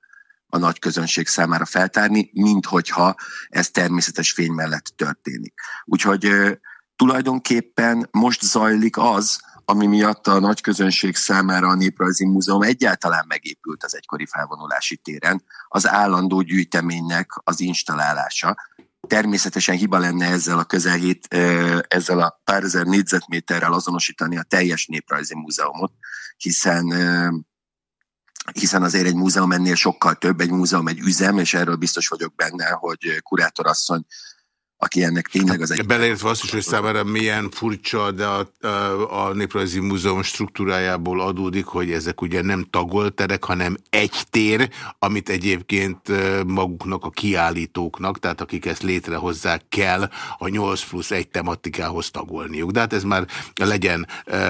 Speaker 3: a nagy közönség számára feltárni, mint hogyha ez természetes fény mellett történik. Úgyhogy tulajdonképpen most zajlik az, ami miatt a nagy közönség számára a Néprajzi Múzeum egyáltalán megépült az egykori felvonulási téren, az állandó gyűjteménynek az installálása. természetesen hiba lenne ezzel a közel hét, ezzel a pár ezer négyzetméterrel azonosítani a teljes néprajzi múzeumot, hiszen hiszen azért egy múzeum ennél sokkal több, egy múzeum egy üzem, és erről biztos vagyok benne, hogy kurátorasszony aki ennek tényleg az egy...
Speaker 2: Beleértve azt is, hogy számára milyen furcsa, de a, a, a Néprajzi Múzeum struktúrájából adódik, hogy ezek ugye nem tagolterek, hanem egy tér, amit egyébként maguknak a kiállítóknak, tehát akik ezt létrehozzák kell a 8 plusz egy tematikához tagolniuk. De hát ez már legyen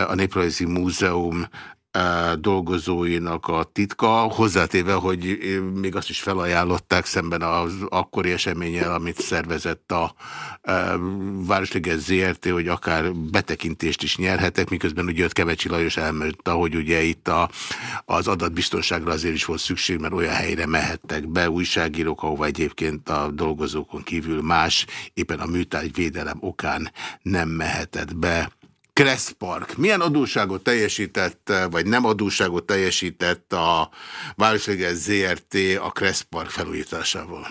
Speaker 2: a Néprajzi Múzeum dolgozóinak a titka, hozzátéve, hogy még azt is felajánlották szemben az akkori eseményel, amit szervezett a Városliges ZRT, hogy akár betekintést is nyerhetek, miközben ugye ott Kevecsi Lajos elmondta, hogy ugye itt a, az adatbiztonságra azért is volt szükség, mert olyan helyre mehettek be újságírók, ahova egyébként a dolgozókon kívül más, éppen a műtárgyvédelem okán nem mehetett be. Kressz Park. Milyen adóságot teljesített, vagy nem adóságot teljesített a Városliges ZRT a Kressz Park felújításával?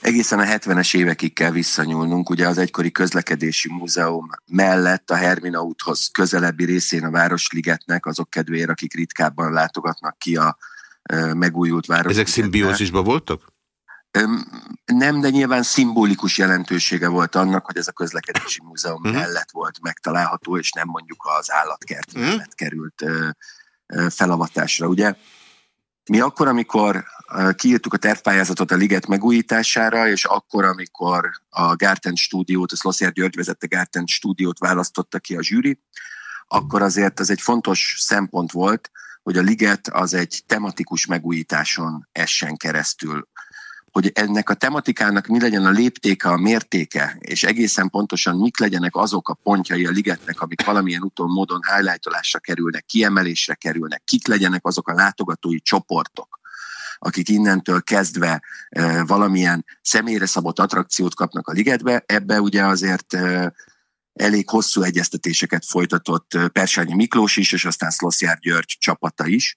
Speaker 3: Egészen a 70-es évekig kell visszanyúlnunk. Ugye az egykori közlekedési múzeum mellett a Hermina úthoz közelebbi részén a Városligetnek, azok kedvéért, akik ritkábban látogatnak ki a megújult város.
Speaker 2: Ezek szimbiózisban voltak?
Speaker 3: Nem, de nyilván szimbolikus jelentősége volt annak, hogy ez a közlekedési múzeum uh-huh. mellett volt megtalálható, és nem mondjuk az állatkert uh-huh. mellett került felavatásra. Ugye mi akkor, amikor kiírtuk a tervpályázatot a liget megújítására, és akkor, amikor a Gárten stúdiót, a Szlossziár György vezette Gárten stúdiót választotta ki a zsűri, akkor azért ez egy fontos szempont volt, hogy a liget az egy tematikus megújításon essen keresztül hogy ennek a tematikának mi legyen a léptéke, a mértéke, és egészen pontosan mik legyenek azok a pontjai a ligetnek, amik valamilyen úton, módon highlightolásra kerülnek, kiemelésre kerülnek, kik legyenek azok a látogatói csoportok, akik innentől kezdve e, valamilyen személyre szabott attrakciót kapnak a ligetbe, ebbe ugye azért e, elég hosszú egyeztetéseket folytatott Persányi Miklós is, és aztán Szloszjár György csapata is,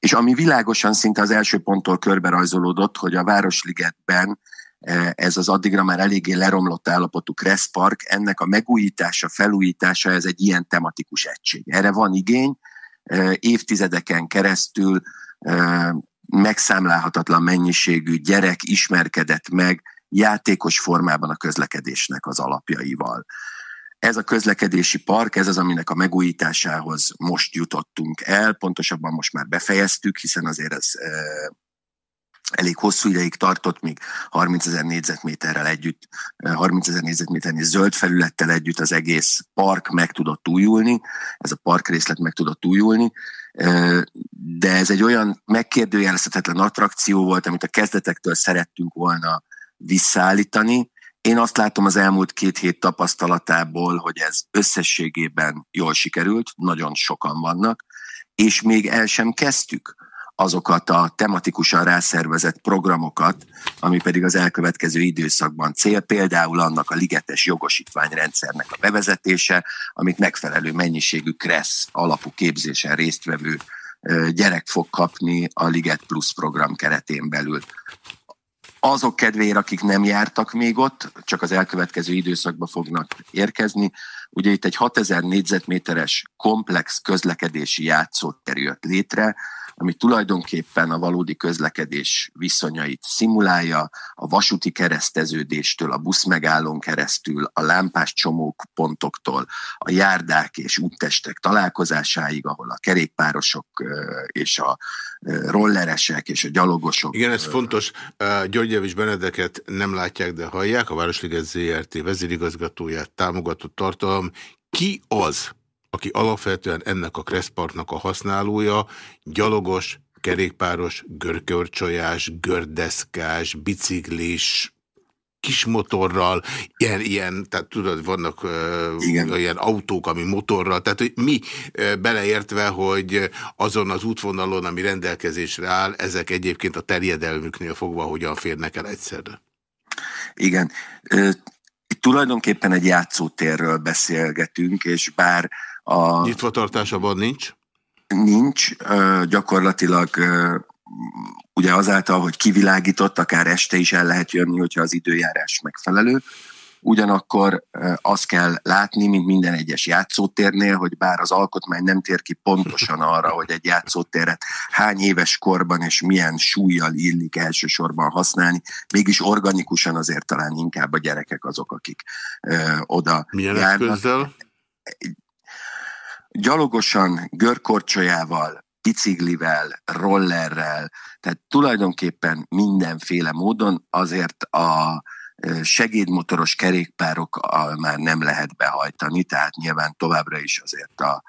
Speaker 3: és ami világosan szinte az első ponttól körbe rajzolódott, hogy a Városligetben e, ez az addigra már eléggé leromlott állapotú Kressz Park, ennek a megújítása, felújítása, ez egy ilyen tematikus egység. Erre van igény, e, évtizedeken keresztül e, megszámlálhatatlan mennyiségű gyerek ismerkedett meg játékos formában a közlekedésnek az alapjaival. Ez a közlekedési park, ez az, aminek a megújításához most jutottunk el, pontosabban most már befejeztük, hiszen azért ez elég hosszú ideig tartott, míg 30 ezer négyzetméterrel együtt, 30 ezer négyzetméternél zöld felülettel együtt az egész park meg tudott újulni, ez a parkrészlet meg tudott újulni, de ez egy olyan megkérdőjelezhetetlen attrakció volt, amit a kezdetektől szerettünk volna visszaállítani, én azt látom az elmúlt két hét tapasztalatából, hogy ez összességében jól sikerült, nagyon sokan vannak, és még el sem kezdtük azokat a tematikusan rászervezett programokat, ami pedig az elkövetkező időszakban cél, például annak a ligetes jogosítványrendszernek a bevezetése, amit megfelelő mennyiségű KRESZ alapú képzésen résztvevő gyerek fog kapni a Liget Plus program keretén belül azok kedvéért, akik nem jártak még ott, csak az elkövetkező időszakban fognak érkezni. Ugye itt egy 6000 négyzetméteres komplex közlekedési játszótér jött létre, ami tulajdonképpen a valódi közlekedés viszonyait szimulálja, a vasúti kereszteződéstől, a buszmegállón keresztül, a lámpás csomópontoktól, a járdák és úttestek találkozásáig, ahol a kerékpárosok és a rolleresek és a gyalogosok.
Speaker 2: Igen, ez fontos. György Javis Benedeket nem látják, de hallják. A Városliget ZRT vezérigazgatóját támogató tartalom. Ki az, aki alapvetően ennek a Kresszparknak a használója, gyalogos, kerékpáros, görkörcsolyás, gördeszkás, biciklis, kis motorral, ilyen, ilyen tehát tudod, vannak uh, ilyen autók, ami motorral, tehát hogy mi beleértve, hogy azon az útvonalon, ami rendelkezésre áll, ezek egyébként a terjedelmüknél fogva hogyan férnek el egyszerre?
Speaker 3: Igen. Itt tulajdonképpen egy játszótérről beszélgetünk, és bár
Speaker 2: a... Nyitvatartásában nincs?
Speaker 3: Nincs. Gyakorlatilag ugye azáltal, hogy kivilágított, akár este is el lehet jönni, hogyha az időjárás megfelelő, Ugyanakkor azt kell látni, mint minden egyes játszótérnél, hogy bár az alkotmány nem tér ki pontosan arra, hogy egy játszótéret hány éves korban és milyen súlyjal illik elsősorban használni, mégis organikusan azért talán inkább a gyerekek azok, akik ö, oda
Speaker 2: Milyen járnak. eszközzel?
Speaker 3: Gyalogosan, görkorcsolyával, biciklivel, rollerrel, tehát tulajdonképpen mindenféle módon azért a segédmotoros kerékpárok már nem lehet behajtani, tehát nyilván továbbra is azért a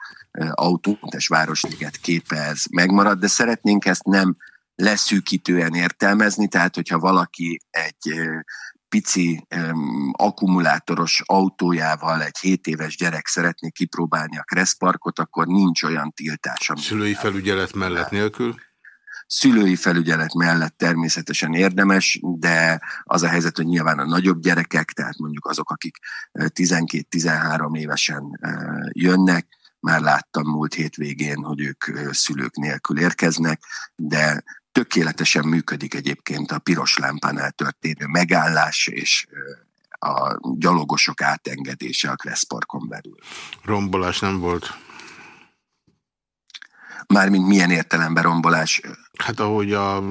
Speaker 3: autómentes városliget képe ez megmarad, de szeretnénk ezt nem leszűkítően értelmezni, tehát hogyha valaki egy pici um, akkumulátoros autójával egy 7 éves gyerek szeretné kipróbálni a Kresszparkot, akkor nincs olyan tiltás.
Speaker 2: Szülői felügyelet mellett nélkül?
Speaker 3: Szülői felügyelet mellett természetesen érdemes, de az a helyzet, hogy nyilván a nagyobb gyerekek, tehát mondjuk azok, akik 12-13 évesen jönnek, már láttam múlt hétvégén, hogy ők szülők nélkül érkeznek, de tökéletesen működik egyébként a piros lámpánál történő megállás és a gyalogosok átengedése a Kresszparkon belül.
Speaker 2: Rombolás nem volt?
Speaker 3: Mármint milyen értelemben rombolás?
Speaker 2: Hát ahogy a...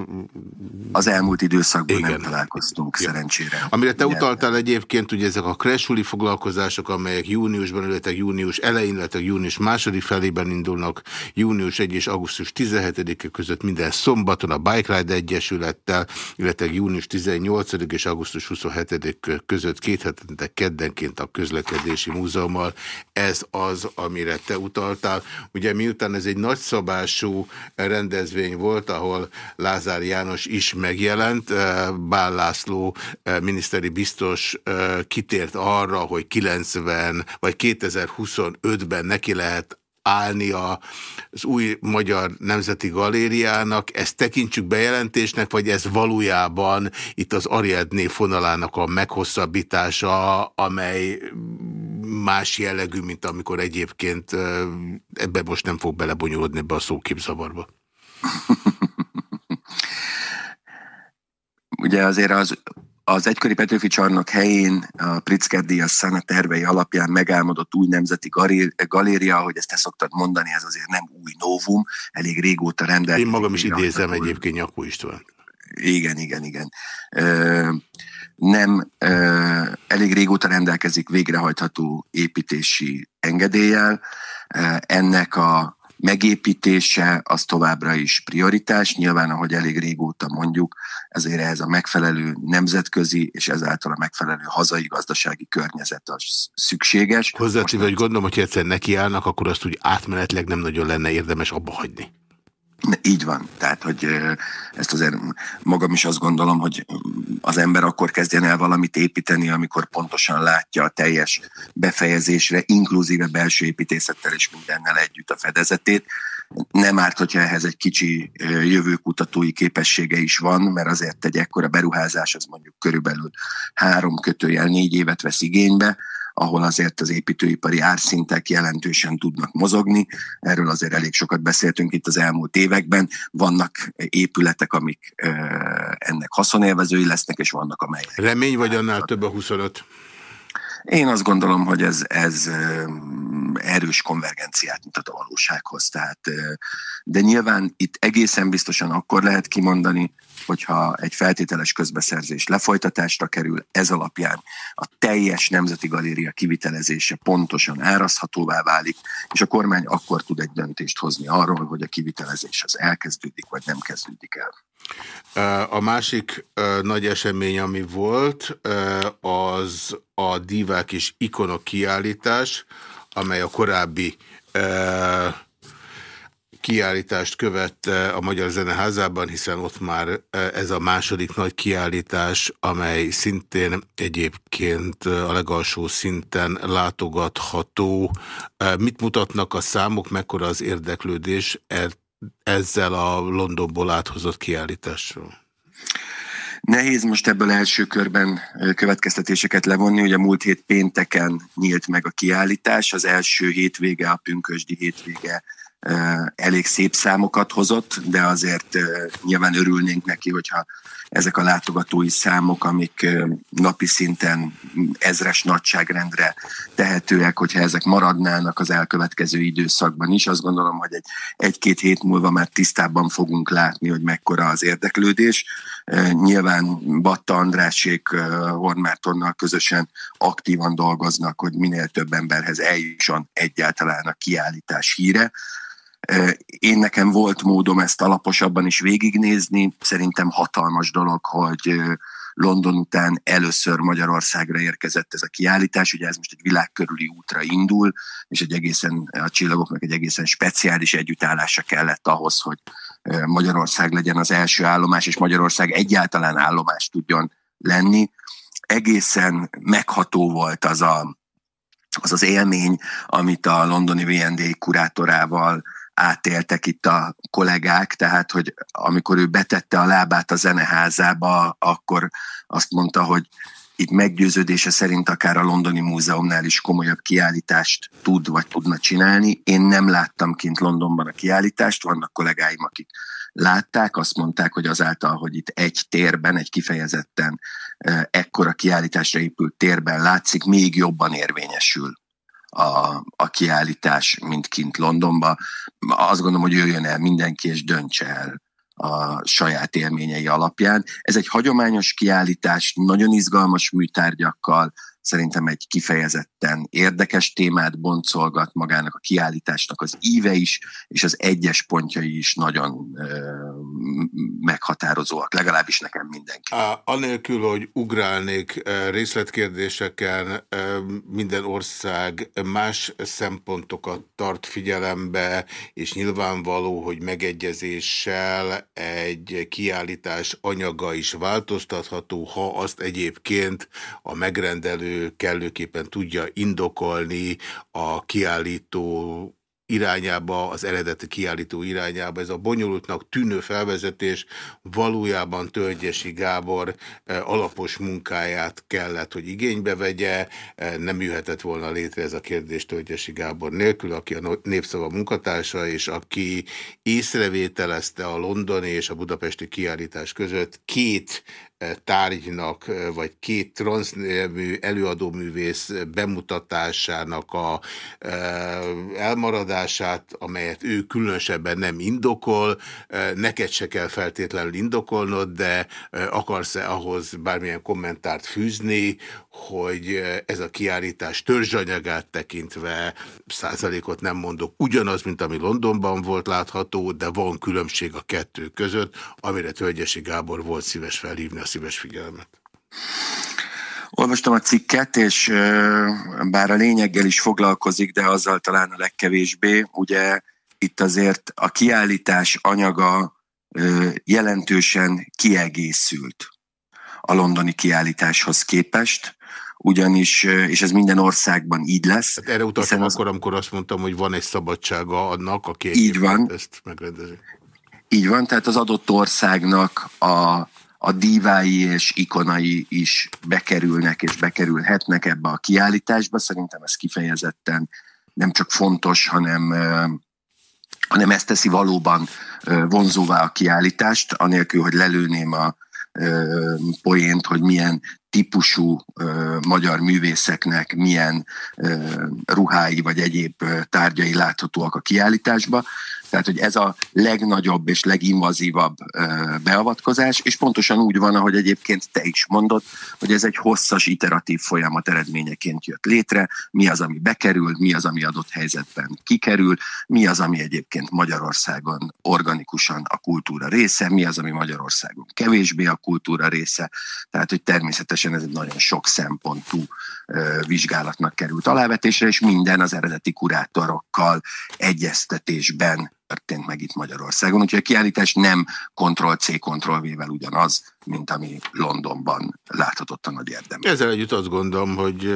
Speaker 3: Az elmúlt időszakban Igen. nem találkoztunk, ja. szerencsére.
Speaker 2: Amire te utaltál egyébként, ugye ezek a crashuli foglalkozások, amelyek júniusban, illetve június elején, illetve június második felében indulnak, június 1 és augusztus 17-e között minden szombaton a Bike Ride Egyesülettel, illetve június 18 és augusztus 27 között két hetente keddenként a közlekedési múzeummal. Ez az, amire te utaltál. Ugye miután ez egy nagyszabású rendezvény volt, ahol Lázár János is megjelent. Eh, Bál László eh, miniszteri biztos eh, kitért arra, hogy 90 vagy 2025-ben neki lehet állni az új Magyar Nemzeti Galériának. Ezt tekintsük bejelentésnek, vagy ez valójában itt az Ariadné fonalának a meghosszabbítása, amely más jellegű, mint amikor egyébként ebbe most nem fog belebonyolódni ebbe a szóképzavarba.
Speaker 3: Ugye azért az, az egykori Petőfi csarnok helyén a Pritzker Díjas Szána tervei alapján megálmodott új nemzeti galéria, ahogy ezt te szoktad mondani, ez azért nem új novum, elég régóta rendelkezik.
Speaker 2: Én magam is idézem egyébként Nyakó István.
Speaker 3: Igen, igen, igen. Ö, nem ö, elég régóta rendelkezik végrehajtható építési engedéllyel. Ennek a megépítése az továbbra is prioritás. Nyilván, ahogy elég régóta mondjuk, ezért ez a megfelelő nemzetközi és ezáltal a megfelelő hazai gazdasági környezet az szükséges.
Speaker 2: Hozzátéve, hogy gondolom, hogy egyszer nekiállnak, akkor azt úgy átmenetleg nem nagyon lenne érdemes abba hagyni.
Speaker 3: Így van. Tehát, hogy ezt azért magam is azt gondolom, hogy az ember akkor kezdjen el valamit építeni, amikor pontosan látja a teljes befejezésre, inkluzíve belső építészettel és mindennel együtt a fedezetét. Nem árt, hogyha ehhez egy kicsi jövőkutatói képessége is van, mert azért egy ekkora beruházás az mondjuk körülbelül három kötőjel négy évet vesz igénybe, ahol azért az építőipari árszintek jelentősen tudnak mozogni. Erről azért elég sokat beszéltünk itt az elmúlt években. Vannak épületek, amik ennek haszonélvezői lesznek, és vannak amelyek.
Speaker 2: Remény vagy annál több a 25?
Speaker 3: Én azt gondolom, hogy ez, ez erős konvergenciát mutat a valósághoz. Tehát, de nyilván itt egészen biztosan akkor lehet kimondani, hogyha egy feltételes közbeszerzés lefolytatásra kerül, ez alapján a teljes Nemzeti Galéria kivitelezése pontosan árazhatóvá válik, és a kormány akkor tud egy döntést hozni arról, hogy a kivitelezés az elkezdődik, vagy nem kezdődik el.
Speaker 2: A másik nagy esemény, ami volt, az a divák és ikonok kiállítás, amely a korábbi kiállítást követte a Magyar Zeneházában, hiszen ott már ez a második nagy kiállítás, amely szintén egyébként a legalsó szinten látogatható. Mit mutatnak a számok, mekkora az érdeklődés e- ezzel a Londonból áthozott kiállításról?
Speaker 3: Nehéz most ebből első körben következtetéseket levonni, ugye múlt hét pénteken nyílt meg a kiállítás, az első hétvége, a pünkösdi hétvége elég szép számokat hozott, de azért nyilván örülnénk neki, hogyha ezek a látogatói számok, amik napi szinten ezres nagyságrendre tehetőek, hogyha ezek maradnának az elkövetkező időszakban is, azt gondolom, hogy egy, egy-két hét múlva már tisztábban fogunk látni, hogy mekkora az érdeklődés. Nyilván Batta Andrásék Hormártonnal közösen aktívan dolgoznak, hogy minél több emberhez eljusson egyáltalán a kiállítás híre. Én nekem volt módom ezt alaposabban is végignézni. Szerintem hatalmas dolog, hogy London után először Magyarországra érkezett ez a kiállítás. Ugye ez most egy világkörüli útra indul, és egy egészen, a csillagoknak egy egészen speciális együttállása kellett ahhoz, hogy Magyarország legyen az első állomás, és Magyarország egyáltalán állomás tudjon lenni. Egészen megható volt az a, az, az élmény, amit a londoni VND kurátorával átéltek itt a kollégák, tehát hogy amikor ő betette a lábát a zeneházába, akkor azt mondta, hogy itt meggyőződése szerint akár a Londoni Múzeumnál is komolyabb kiállítást tud vagy tudna csinálni. Én nem láttam kint Londonban a kiállítást, vannak kollégáim, akik látták, azt mondták, hogy azáltal, hogy itt egy térben, egy kifejezetten ekkora kiállításra épült térben látszik, még jobban érvényesül a, a kiállítás, mint kint Londonba. Azt gondolom, hogy jöjjön el mindenki, és döntse el a saját élményei alapján. Ez egy hagyományos kiállítás, nagyon izgalmas műtárgyakkal, szerintem egy kifejezetten érdekes témát boncolgat magának a kiállításnak az íve is, és az egyes pontjai is nagyon meghatározóak, legalábbis nekem mindenki.
Speaker 2: A, anélkül, hogy ugrálnék részletkérdéseken, minden ország más szempontokat tart figyelembe, és nyilvánvaló, hogy megegyezéssel egy kiállítás anyaga is változtatható, ha azt egyébként a megrendelő kellőképpen tudja indokolni a kiállító irányába, az eredeti kiállító irányába. Ez a bonyolultnak tűnő felvezetés valójában Tölgyesi Gábor eh, alapos munkáját kellett, hogy igénybe vegye. Eh, nem jöhetett volna létre ez a kérdés Tölgyesi Gábor nélkül, aki a Népszava munkatársa, és aki észrevételezte a londoni és a budapesti kiállítás között két tárgynak, vagy két transznemű előadóművész bemutatásának a elmaradását, amelyet ő különösebben nem indokol, neked se kell feltétlenül indokolnod, de akarsz-e ahhoz bármilyen kommentárt fűzni, hogy ez a kiállítás törzsanyagát tekintve százalékot nem mondok, ugyanaz, mint ami Londonban volt látható, de van különbség a kettő között, amire Tölgyesi Gábor volt szíves felhívni a szíves figyelmet.
Speaker 3: Olvastam a cikket, és bár a lényeggel is foglalkozik, de azzal talán a legkevésbé, ugye itt azért a kiállítás anyaga jelentősen kiegészült a londoni kiállításhoz képest, ugyanis, és ez minden országban így lesz.
Speaker 2: Hát erre utaltam az... akkor, amikor azt mondtam, hogy van egy szabadsága annak, aki
Speaker 3: így van.
Speaker 2: ezt megrendezi.
Speaker 3: Így van, tehát az adott országnak a a dívái és ikonai is bekerülnek és bekerülhetnek ebbe a kiállításba. Szerintem ez kifejezetten nem csak fontos, hanem, hanem ezt teszi valóban vonzóvá a kiállítást, anélkül, hogy lelőném a poént, hogy milyen típusú magyar művészeknek milyen ö, ruhái vagy egyéb tárgyai láthatóak a kiállításba. Tehát, hogy ez a legnagyobb és leginvazívabb beavatkozás, és pontosan úgy van, ahogy egyébként te is mondod, hogy ez egy hosszas iteratív folyamat eredményeként jött létre, mi az, ami bekerül, mi az, ami adott helyzetben kikerül, mi az, ami egyébként Magyarországon organikusan a kultúra része, mi az, ami Magyarországon kevésbé a kultúra része. Tehát, hogy természetesen ez egy nagyon sok szempontú vizsgálatnak került alávetésre, és minden az eredeti kurátorokkal egyeztetésben történt meg itt Magyarországon. Úgyhogy a kiállítás nem Ctrl-C, Ctrl-V-vel ugyanaz, mint ami Londonban láthatott a nagy érdem.
Speaker 2: Ezzel együtt azt gondolom, hogy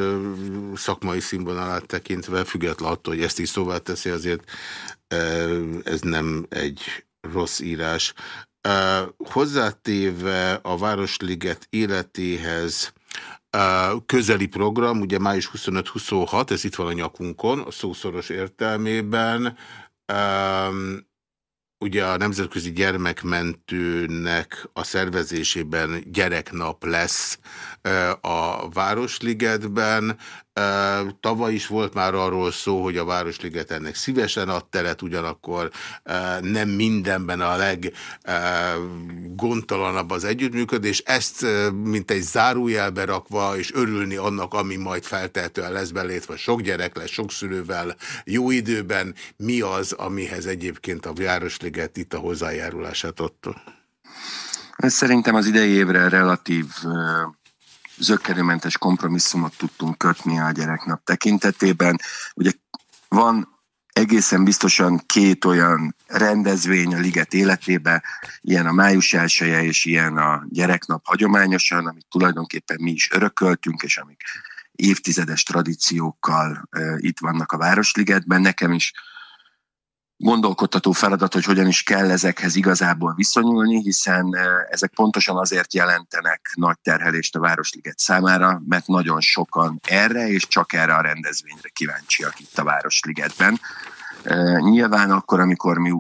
Speaker 2: szakmai színvonalát tekintve, független attól, hogy ezt is szóvá teszi, azért ez nem egy rossz írás. Hozzátéve a Városliget életéhez közeli program, ugye május 25-26, ez itt van a nyakunkon, a szószoros értelmében, ugye a Nemzetközi Gyermekmentőnek a szervezésében gyereknap lesz a Városligetben. Tavaly is volt már arról szó, hogy a Városliget ennek szívesen ad teret, ugyanakkor nem mindenben a leggondtalanabb az együttműködés. Ezt mint egy zárójelbe rakva, és örülni annak, ami majd feltehetően lesz belétve, sok gyerek lesz, sok szülővel, jó időben, mi az, amihez egyébként a Városliget itt a hozzájárulását adta?
Speaker 3: Szerintem az idei évre relatív zöggenőmentes kompromisszumot tudtunk kötni a gyereknap tekintetében. Ugye van egészen biztosan két olyan rendezvény a liget életébe, ilyen a május elsője és ilyen a gyereknap hagyományosan, amit tulajdonképpen mi is örököltünk, és amik évtizedes tradíciókkal uh, itt vannak a Városligetben. Nekem is gondolkodtató feladat, hogy hogyan is kell ezekhez igazából viszonyulni, hiszen eh, ezek pontosan azért jelentenek nagy terhelést a Városliget számára, mert nagyon sokan erre és csak erre a rendezvényre kíváncsiak itt a Városligetben. Eh, nyilván akkor, amikor mi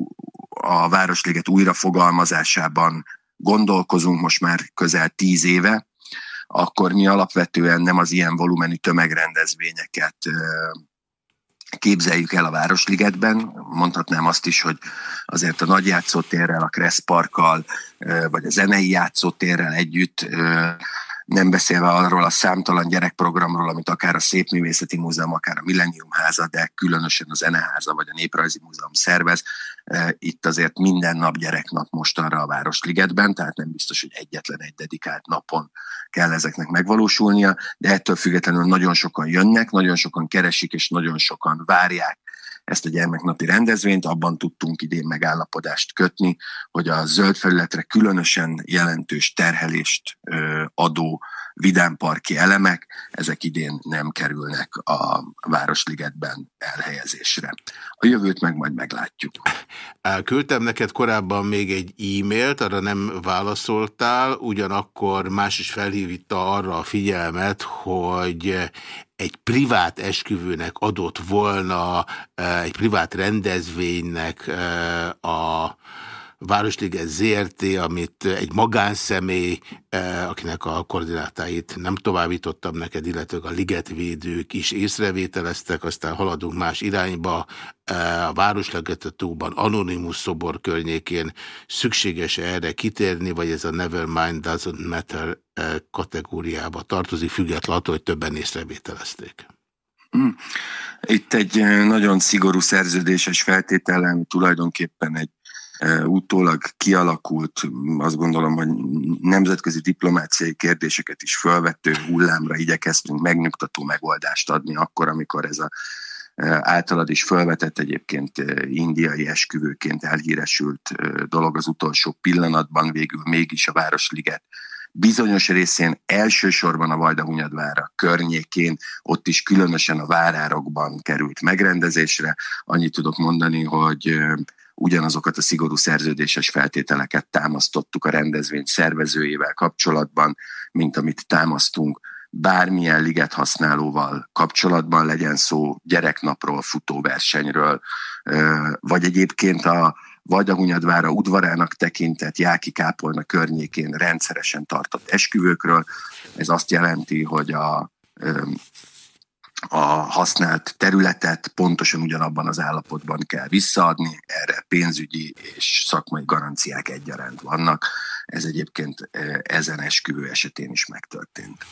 Speaker 3: a Városliget újrafogalmazásában gondolkozunk most már közel tíz éve, akkor mi alapvetően nem az ilyen volumenű tömegrendezvényeket eh, képzeljük el a Városligetben. Mondhatnám azt is, hogy azért a nagy játszótérrel, a Kressz Parkkal, vagy a zenei játszótérrel együtt nem beszélve arról a számtalan gyerekprogramról, amit akár a Szépművészeti Múzeum, akár a Millennium Háza, de különösen a Zeneháza vagy a Néprajzi Múzeum szervez. Itt azért minden nap gyereknap most arra a Városligetben, tehát nem biztos, hogy egyetlen egy dedikált napon kell ezeknek megvalósulnia, de ettől függetlenül nagyon sokan jönnek, nagyon sokan keresik, és nagyon sokan várják ezt a gyermeknapi rendezvényt, abban tudtunk idén megállapodást kötni, hogy a zöld felületre különösen jelentős terhelést adó vidámparki elemek, ezek idén nem kerülnek a Városligetben elhelyezésre. A jövőt meg majd meglátjuk.
Speaker 2: Küldtem neked korábban még egy e-mailt, arra nem válaszoltál, ugyanakkor más is felhívta arra a figyelmet, hogy egy privát esküvőnek adott volna, egy privát rendezvénynek a Városliget ZRT, amit egy magánszemély, eh, akinek a koordinátáit nem továbbítottam neked, illetve a ligetvédők is észrevételeztek, aztán haladunk más irányba. Eh, a Városlegetetőban, Anonymous szobor környékén szükséges -e erre kitérni, vagy ez a Nevermind Doesn't Matter eh, kategóriába tartozik, függetlenül hogy többen észrevételezték?
Speaker 3: Hmm. Itt egy nagyon szigorú szerződéses feltételen tulajdonképpen egy utólag kialakult, azt gondolom, hogy nemzetközi diplomáciai kérdéseket is felvető hullámra igyekeztünk megnyugtató megoldást adni akkor, amikor ez a általad is felvetett egyébként indiai esküvőként elhíresült dolog az utolsó pillanatban végül mégis a Városliget bizonyos részén elsősorban a Vajdahunyadvára környékén, ott is különösen a várárokban került megrendezésre. Annyit tudok mondani, hogy ugyanazokat a szigorú szerződéses feltételeket támasztottuk a rendezvény szervezőjével kapcsolatban, mint amit támasztunk bármilyen liget használóval kapcsolatban legyen szó gyereknapról, futóversenyről, vagy egyébként a vagy a Hunyadvára udvarának tekintett Jáki Kápolna környékén rendszeresen tartott esküvőkről. Ez azt jelenti, hogy a a használt területet pontosan ugyanabban az állapotban kell visszaadni, erre pénzügyi és szakmai garanciák egyaránt vannak. Ez egyébként ezen esküvő esetén is megtörtént.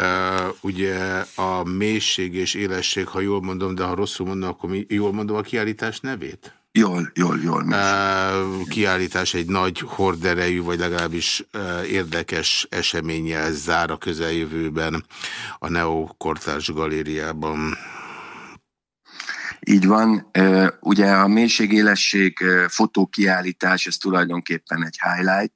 Speaker 2: Uh, ugye a mélység és élesség, ha jól mondom, de ha rosszul mondom, akkor mi, jól mondom a kiállítás nevét?
Speaker 3: Jól, jól, jól.
Speaker 2: Uh, kiállítás egy nagy horderejű, vagy legalábbis uh, érdekes eseménye zár a közeljövőben a Neo Kortárs galériában.
Speaker 3: Így van. Uh, ugye a mélységélesség fotókiállítás, ez tulajdonképpen egy highlight.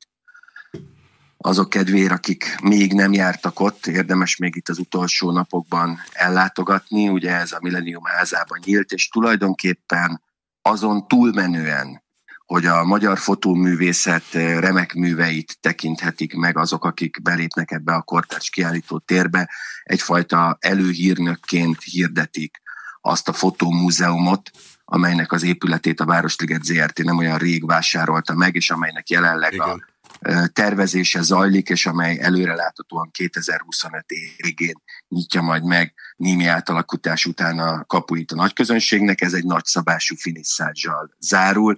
Speaker 3: Azok kedvéért, akik még nem jártak ott, érdemes még itt az utolsó napokban ellátogatni. Ugye ez a Millennium házában nyílt, és tulajdonképpen azon túlmenően, hogy a magyar fotóművészet eh, remek műveit tekinthetik meg azok, akik belépnek ebbe a kortárs kiállító térbe, egyfajta előhírnökként hirdetik azt a fotómúzeumot, amelynek az épületét a Városliget ZRT nem olyan rég vásárolta meg, és amelynek jelenleg Igen. a tervezése zajlik, és amely előreláthatóan 2025 végén nyitja majd meg némi átalakítás után a kapuit a nagyközönségnek. Ez egy nagyszabású finiszádzsal zárul.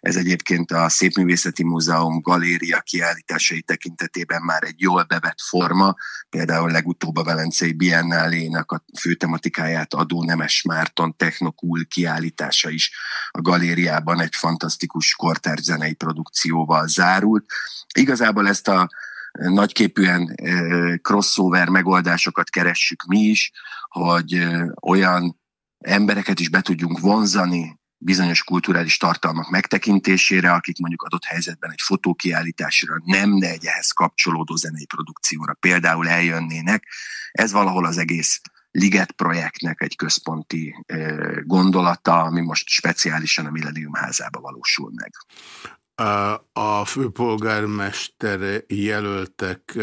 Speaker 3: Ez egyébként a Szépművészeti Múzeum galéria kiállításai tekintetében már egy jól bevett forma, például legutóbb a Velencei Biennálének a főtematikáját adó Nemes Márton Technokul kiállítása is a galériában egy fantasztikus kortárs zenei produkcióval zárult. Igazából ezt a nagyképűen crossover megoldásokat keressük mi is, hogy olyan embereket is be tudjunk vonzani bizonyos kulturális tartalmak megtekintésére, akik mondjuk adott helyzetben egy fotókiállításra nem, de egy ehhez kapcsolódó zenei produkcióra például eljönnének. Ez valahol az egész Liget projektnek egy központi gondolata, ami most speciálisan a Millennium házába valósul meg.
Speaker 2: A főpolgármester jelöltek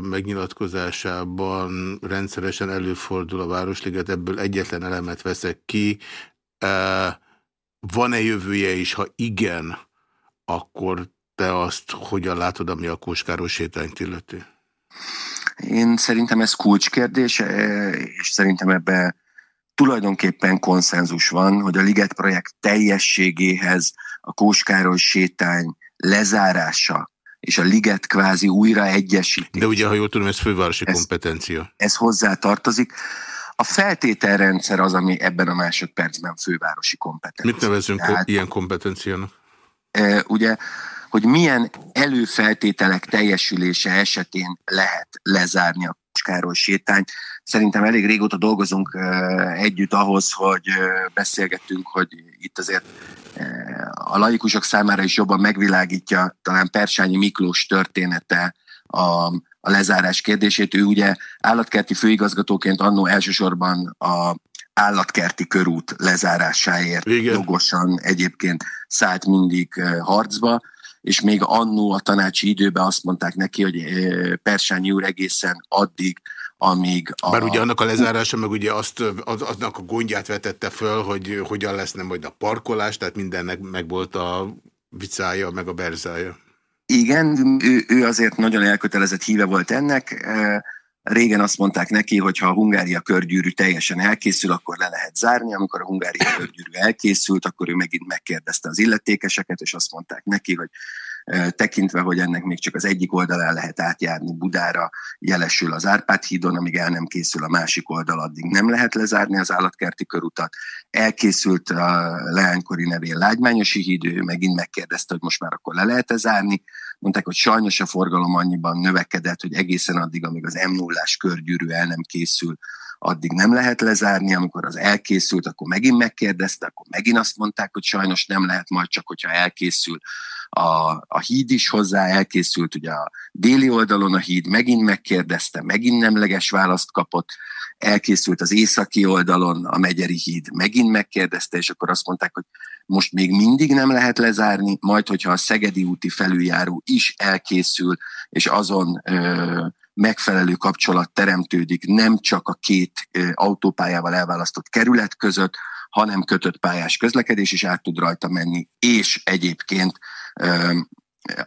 Speaker 2: megnyilatkozásában rendszeresen előfordul a Városliget, ebből egyetlen elemet veszek ki. Van-e jövője is? Ha igen, akkor te azt hogyan látod, ami a Kóskáros sétányt illeti?
Speaker 3: Én szerintem ez kulcskérdés, és szerintem ebbe tulajdonképpen konszenzus van, hogy a Liget projekt teljességéhez a Kóskároly sétány lezárása és a liget kvázi újra egyesítés.
Speaker 2: De ugye, ha jól tudom, ez fővárosi ez, kompetencia.
Speaker 3: Ez hozzá tartozik. A feltételrendszer az, ami ebben a másodpercben fővárosi kompetencia.
Speaker 2: Mit nevezünk Tehát, ilyen kompetenciának?
Speaker 3: E, ugye, hogy milyen előfeltételek teljesülése esetén lehet lezárni a Károly sétányt. Szerintem elég régóta dolgozunk együtt ahhoz, hogy beszélgettünk, hogy itt azért a laikusok számára is jobban megvilágítja talán Persányi Miklós története a, a lezárás kérdését. Ő ugye állatkerti főigazgatóként annó elsősorban a állatkerti körút lezárásáért Igen. jogosan egyébként szállt mindig harcba, és még annó a tanácsi időben azt mondták neki, hogy Persányi úr egészen addig, amíg
Speaker 2: a... Bár ugye annak a lezárása meg ugye azt, az, aznak a gondját vetette föl, hogy hogyan leszne majd a parkolás, tehát mindennek meg volt a vicája, meg a berzája.
Speaker 3: Igen, ő, ő azért nagyon elkötelezett híve volt ennek. Régen azt mondták neki, hogy ha a Hungária körgyűrű teljesen elkészül, akkor le lehet zárni. Amikor a Hungária körgyűrű elkészült, akkor ő megint megkérdezte az illetékeseket, és azt mondták neki, hogy tekintve, hogy ennek még csak az egyik oldalán lehet átjárni Budára, jelesül az Árpád hídon, amíg el nem készül a másik oldal, addig nem lehet lezárni az állatkerti körutat. Elkészült a leánykori nevén Lágymányosi híd, ő megint megkérdezte, hogy most már akkor le lehet -e zárni. Mondták, hogy sajnos a forgalom annyiban növekedett, hogy egészen addig, amíg az m 0 körgyűrű el nem készül, addig nem lehet lezárni, amikor az elkészült, akkor megint megkérdezte, akkor megint azt mondták, hogy sajnos nem lehet majd csak, hogyha elkészül a, a híd is hozzá elkészült, ugye a déli oldalon a híd, megint megkérdezte, megint nemleges választ kapott, elkészült az északi oldalon a Megyeri híd, megint megkérdezte, és akkor azt mondták, hogy most még mindig nem lehet lezárni, majd hogyha a Szegedi úti felüljáró is elkészül, és azon ö, megfelelő kapcsolat teremtődik nem csak a két ö, autópályával elválasztott kerület között, hanem kötött pályás közlekedés is át tud rajta menni, és egyébként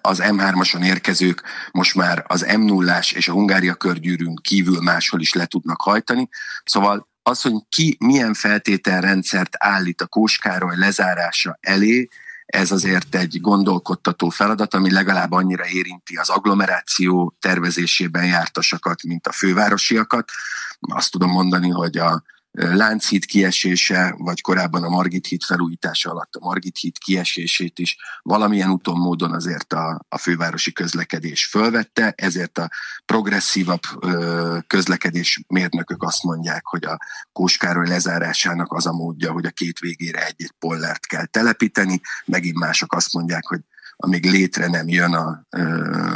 Speaker 3: az M3-ason érkezők most már az M0-ás és a Hungária körgyűrűn kívül máshol is le tudnak hajtani. Szóval az, hogy ki milyen feltételrendszert állít a Kóskároly lezárása elé, ez azért egy gondolkodtató feladat, ami legalább annyira érinti az agglomeráció tervezésében jártasakat, mint a fővárosiakat. Azt tudom mondani, hogy a Lánchíd kiesése, vagy korábban a Margit híd felújítása alatt a Margit híd kiesését is valamilyen úton módon azért a, a fővárosi közlekedés fölvette, ezért a progresszívabb ö, közlekedés mérnökök azt mondják, hogy a Kóskároly lezárásának az a módja, hogy a két végére egy-egy pollert kell telepíteni, megint mások azt mondják, hogy amíg létre nem jön a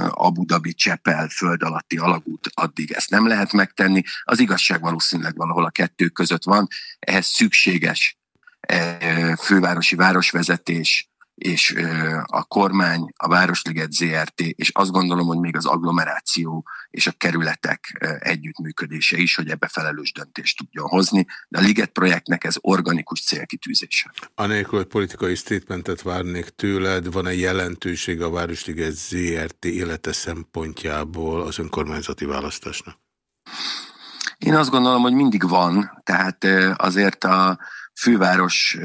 Speaker 3: Abu Dhabi Csepel föld alatti alagút, addig ezt nem lehet megtenni. Az igazság valószínűleg valahol a kettő között van. Ehhez szükséges fővárosi városvezetés, és a kormány, a Városliget ZRT, és azt gondolom, hogy még az agglomeráció és a kerületek együttműködése is, hogy ebbe felelős döntést tudjon hozni, de a Liget projektnek ez organikus célkitűzése.
Speaker 2: Anélkül, hogy politikai statementet várnék tőled, van-e jelentőség a Városliget ZRT élete szempontjából az önkormányzati választásnak?
Speaker 3: Én azt gondolom, hogy mindig van, tehát azért a főváros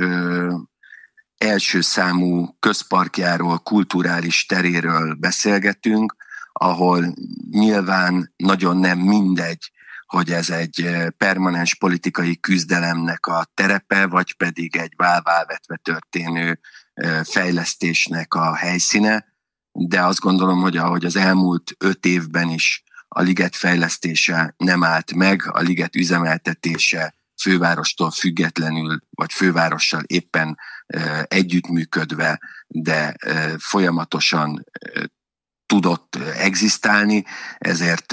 Speaker 3: első számú közparkjáról, kulturális teréről beszélgetünk, ahol nyilván nagyon nem mindegy, hogy ez egy permanens politikai küzdelemnek a terepe, vagy pedig egy válválvetve történő fejlesztésnek a helyszíne, de azt gondolom, hogy ahogy az elmúlt öt évben is a liget fejlesztése nem állt meg, a liget üzemeltetése fővárostól függetlenül, vagy fővárossal éppen együttműködve, de folyamatosan tudott egzisztálni, ezért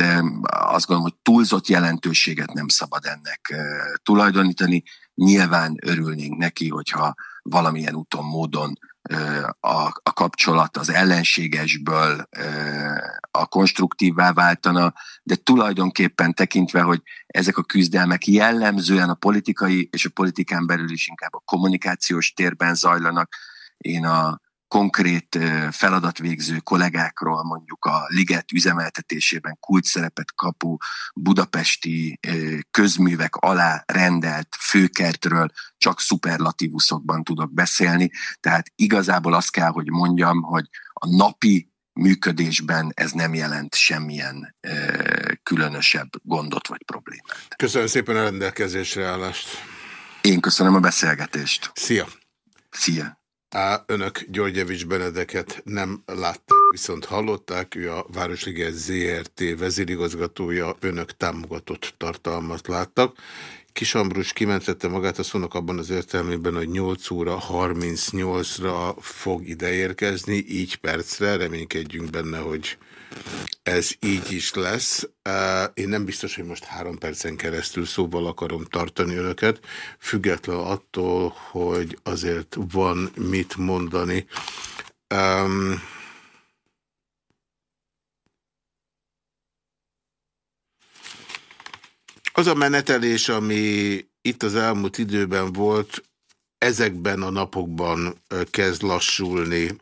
Speaker 3: azt gondolom, hogy túlzott jelentőséget nem szabad ennek tulajdonítani. Nyilván örülnénk neki, hogyha valamilyen úton, módon a, a kapcsolat az ellenségesből a konstruktívvá váltana, de tulajdonképpen tekintve, hogy ezek a küzdelmek jellemzően a politikai és a politikán belül is inkább a kommunikációs térben zajlanak. Én a konkrét feladatvégző kollégákról, mondjuk a liget üzemeltetésében kult szerepet kapó budapesti közművek alá rendelt főkertről csak szuperlatívuszokban tudok beszélni, tehát igazából azt kell, hogy mondjam, hogy a napi működésben ez nem jelent semmilyen különösebb gondot vagy problémát.
Speaker 2: Köszönöm szépen a rendelkezésre állást.
Speaker 3: Én köszönöm a beszélgetést.
Speaker 2: Szia!
Speaker 3: Szia!
Speaker 2: Á, önök Györgyevics Benedeket nem látták, viszont hallották, ő a Városliget ZRT vezérigazgatója, önök támogatott tartalmat láttak. Kis Ambrus kimentette magát a szónak abban az értelmében, hogy 8 óra 38-ra fog ideérkezni, így percre, reménykedjünk benne, hogy ez így is lesz. Én nem biztos, hogy most három percen keresztül szóval akarom tartani önöket, független attól, hogy azért van mit mondani. Um, az a menetelés, ami itt az elmúlt időben volt, ezekben a napokban kezd lassulni.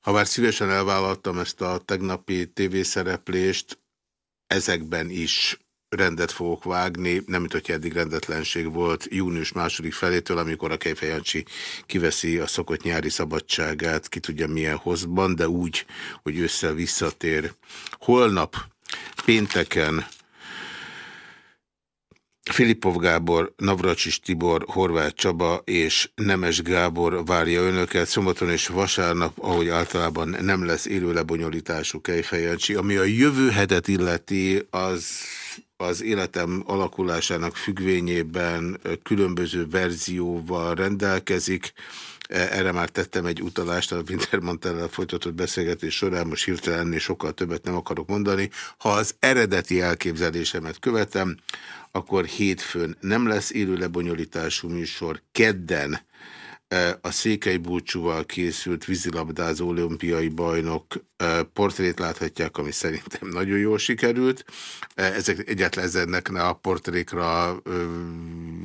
Speaker 2: Ha már szívesen elvállaltam ezt a tegnapi tévészereplést, ezekben is rendet fogok vágni, nem mint hogy eddig rendetlenség volt június második felétől, amikor a Kejfejancsi kiveszi a szokott nyári szabadságát, ki tudja milyen hozban, de úgy, hogy össze visszatér. Holnap, pénteken Filipov Gábor, Navracsis Tibor, Horváth Csaba és Nemes Gábor várja önöket szombaton és vasárnap, ahogy általában nem lesz élő lebonyolítású Kejfejancsi. Ami a jövő hetet illeti, az az életem alakulásának függvényében különböző verzióval rendelkezik. Erre már tettem egy utalást a Wintermantellel folytatott beszélgetés során, most hirtelen ennél sokkal többet nem akarok mondani. Ha az eredeti elképzelésemet követem, akkor hétfőn nem lesz élő lebonyolítású műsor, kedden a Székely Búcsúval készült vízilabdázó olimpiai bajnok portrét láthatják, ami szerintem nagyon jól sikerült. Ezek egyetlen ezennek a portrékra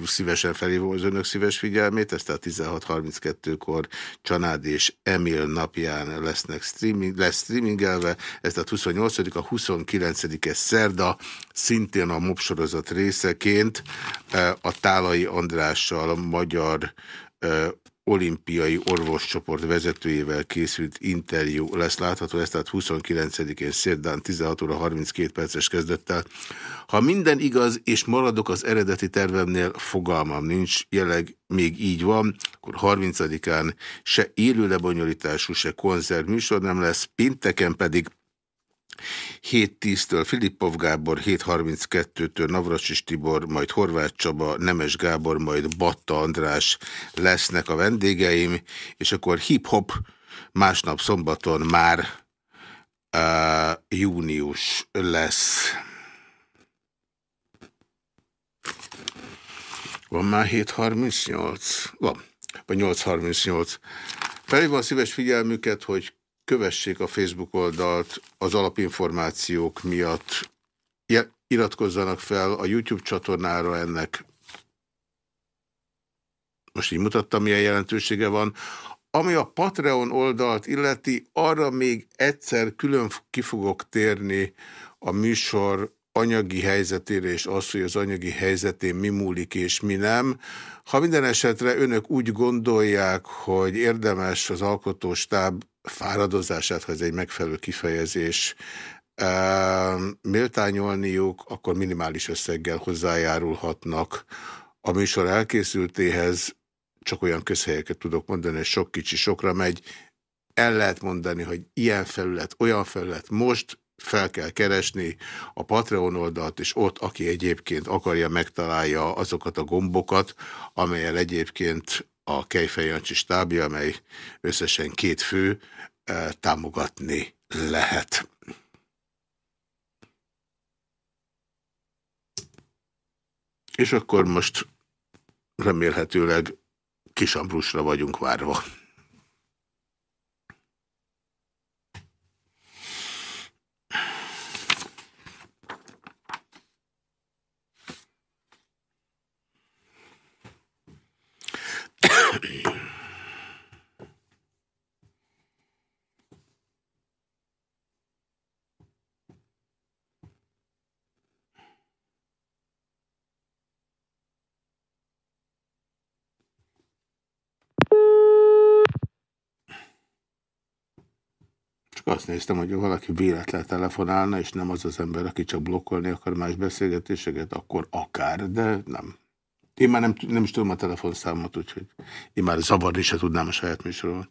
Speaker 2: szívesen felhívom az önök szíves figyelmét, ezt a 16.32-kor Csanád és Emil napján lesznek streaming, lesz streamingelve, ezt a 28 a 29-e szerda, szintén a mopsorozat részeként a Tálai Andrással magyar olimpiai orvoscsoport vezetőjével készült interjú lesz látható, ez tehát 29-én szerdán 16 óra 32 perces kezdettel. Ha minden igaz, és maradok az eredeti tervemnél, fogalmam nincs, jelenleg még így van, akkor 30-án se élő lebonyolítású, se konzervműsor nem lesz, pinteken pedig 7.10-től Filippov Gábor, 7.32-től Navracsis Tibor, majd Horváth Csaba, Nemes Gábor, majd Batta András lesznek a vendégeim, és akkor hip-hop másnap szombaton már uh, június lesz. Van már 7.38? Van. Vagy 8.38. Felhívom a szíves figyelmüket, hogy kövessék a Facebook oldalt az alapinformációk miatt. Iratkozzanak fel a YouTube csatornára ennek. Most így mutattam, milyen jelentősége van. Ami a Patreon oldalt illeti, arra még egyszer külön ki térni a műsor anyagi helyzetére, és az, hogy az anyagi helyzetén mi múlik és mi nem. Ha minden esetre önök úgy gondolják, hogy érdemes az alkotóstáb fáradozását, ha ez egy megfelelő kifejezés, méltányolniuk, akkor minimális összeggel hozzájárulhatnak a műsor elkészültéhez. Csak olyan közhelyeket tudok mondani, hogy sok kicsi sokra megy. El lehet mondani, hogy ilyen felület, olyan felület most fel kell keresni a Patreon oldalt, és ott, aki egyébként akarja, megtalálja azokat a gombokat, amelyel egyébként a Kejfejancsi stábja, amely összesen két fő, eh, támogatni lehet. És akkor most remélhetőleg Kisambrusra vagyunk várva. Csak azt néztem, hogy valaki véletlen telefonálna, és nem az az ember, aki csak blokkolni akar más beszélgetéseket, akkor akár, de nem. Én már nem, nem is tudom a telefonszámot, úgyhogy én már zavarni se tudnám a saját műsoromat.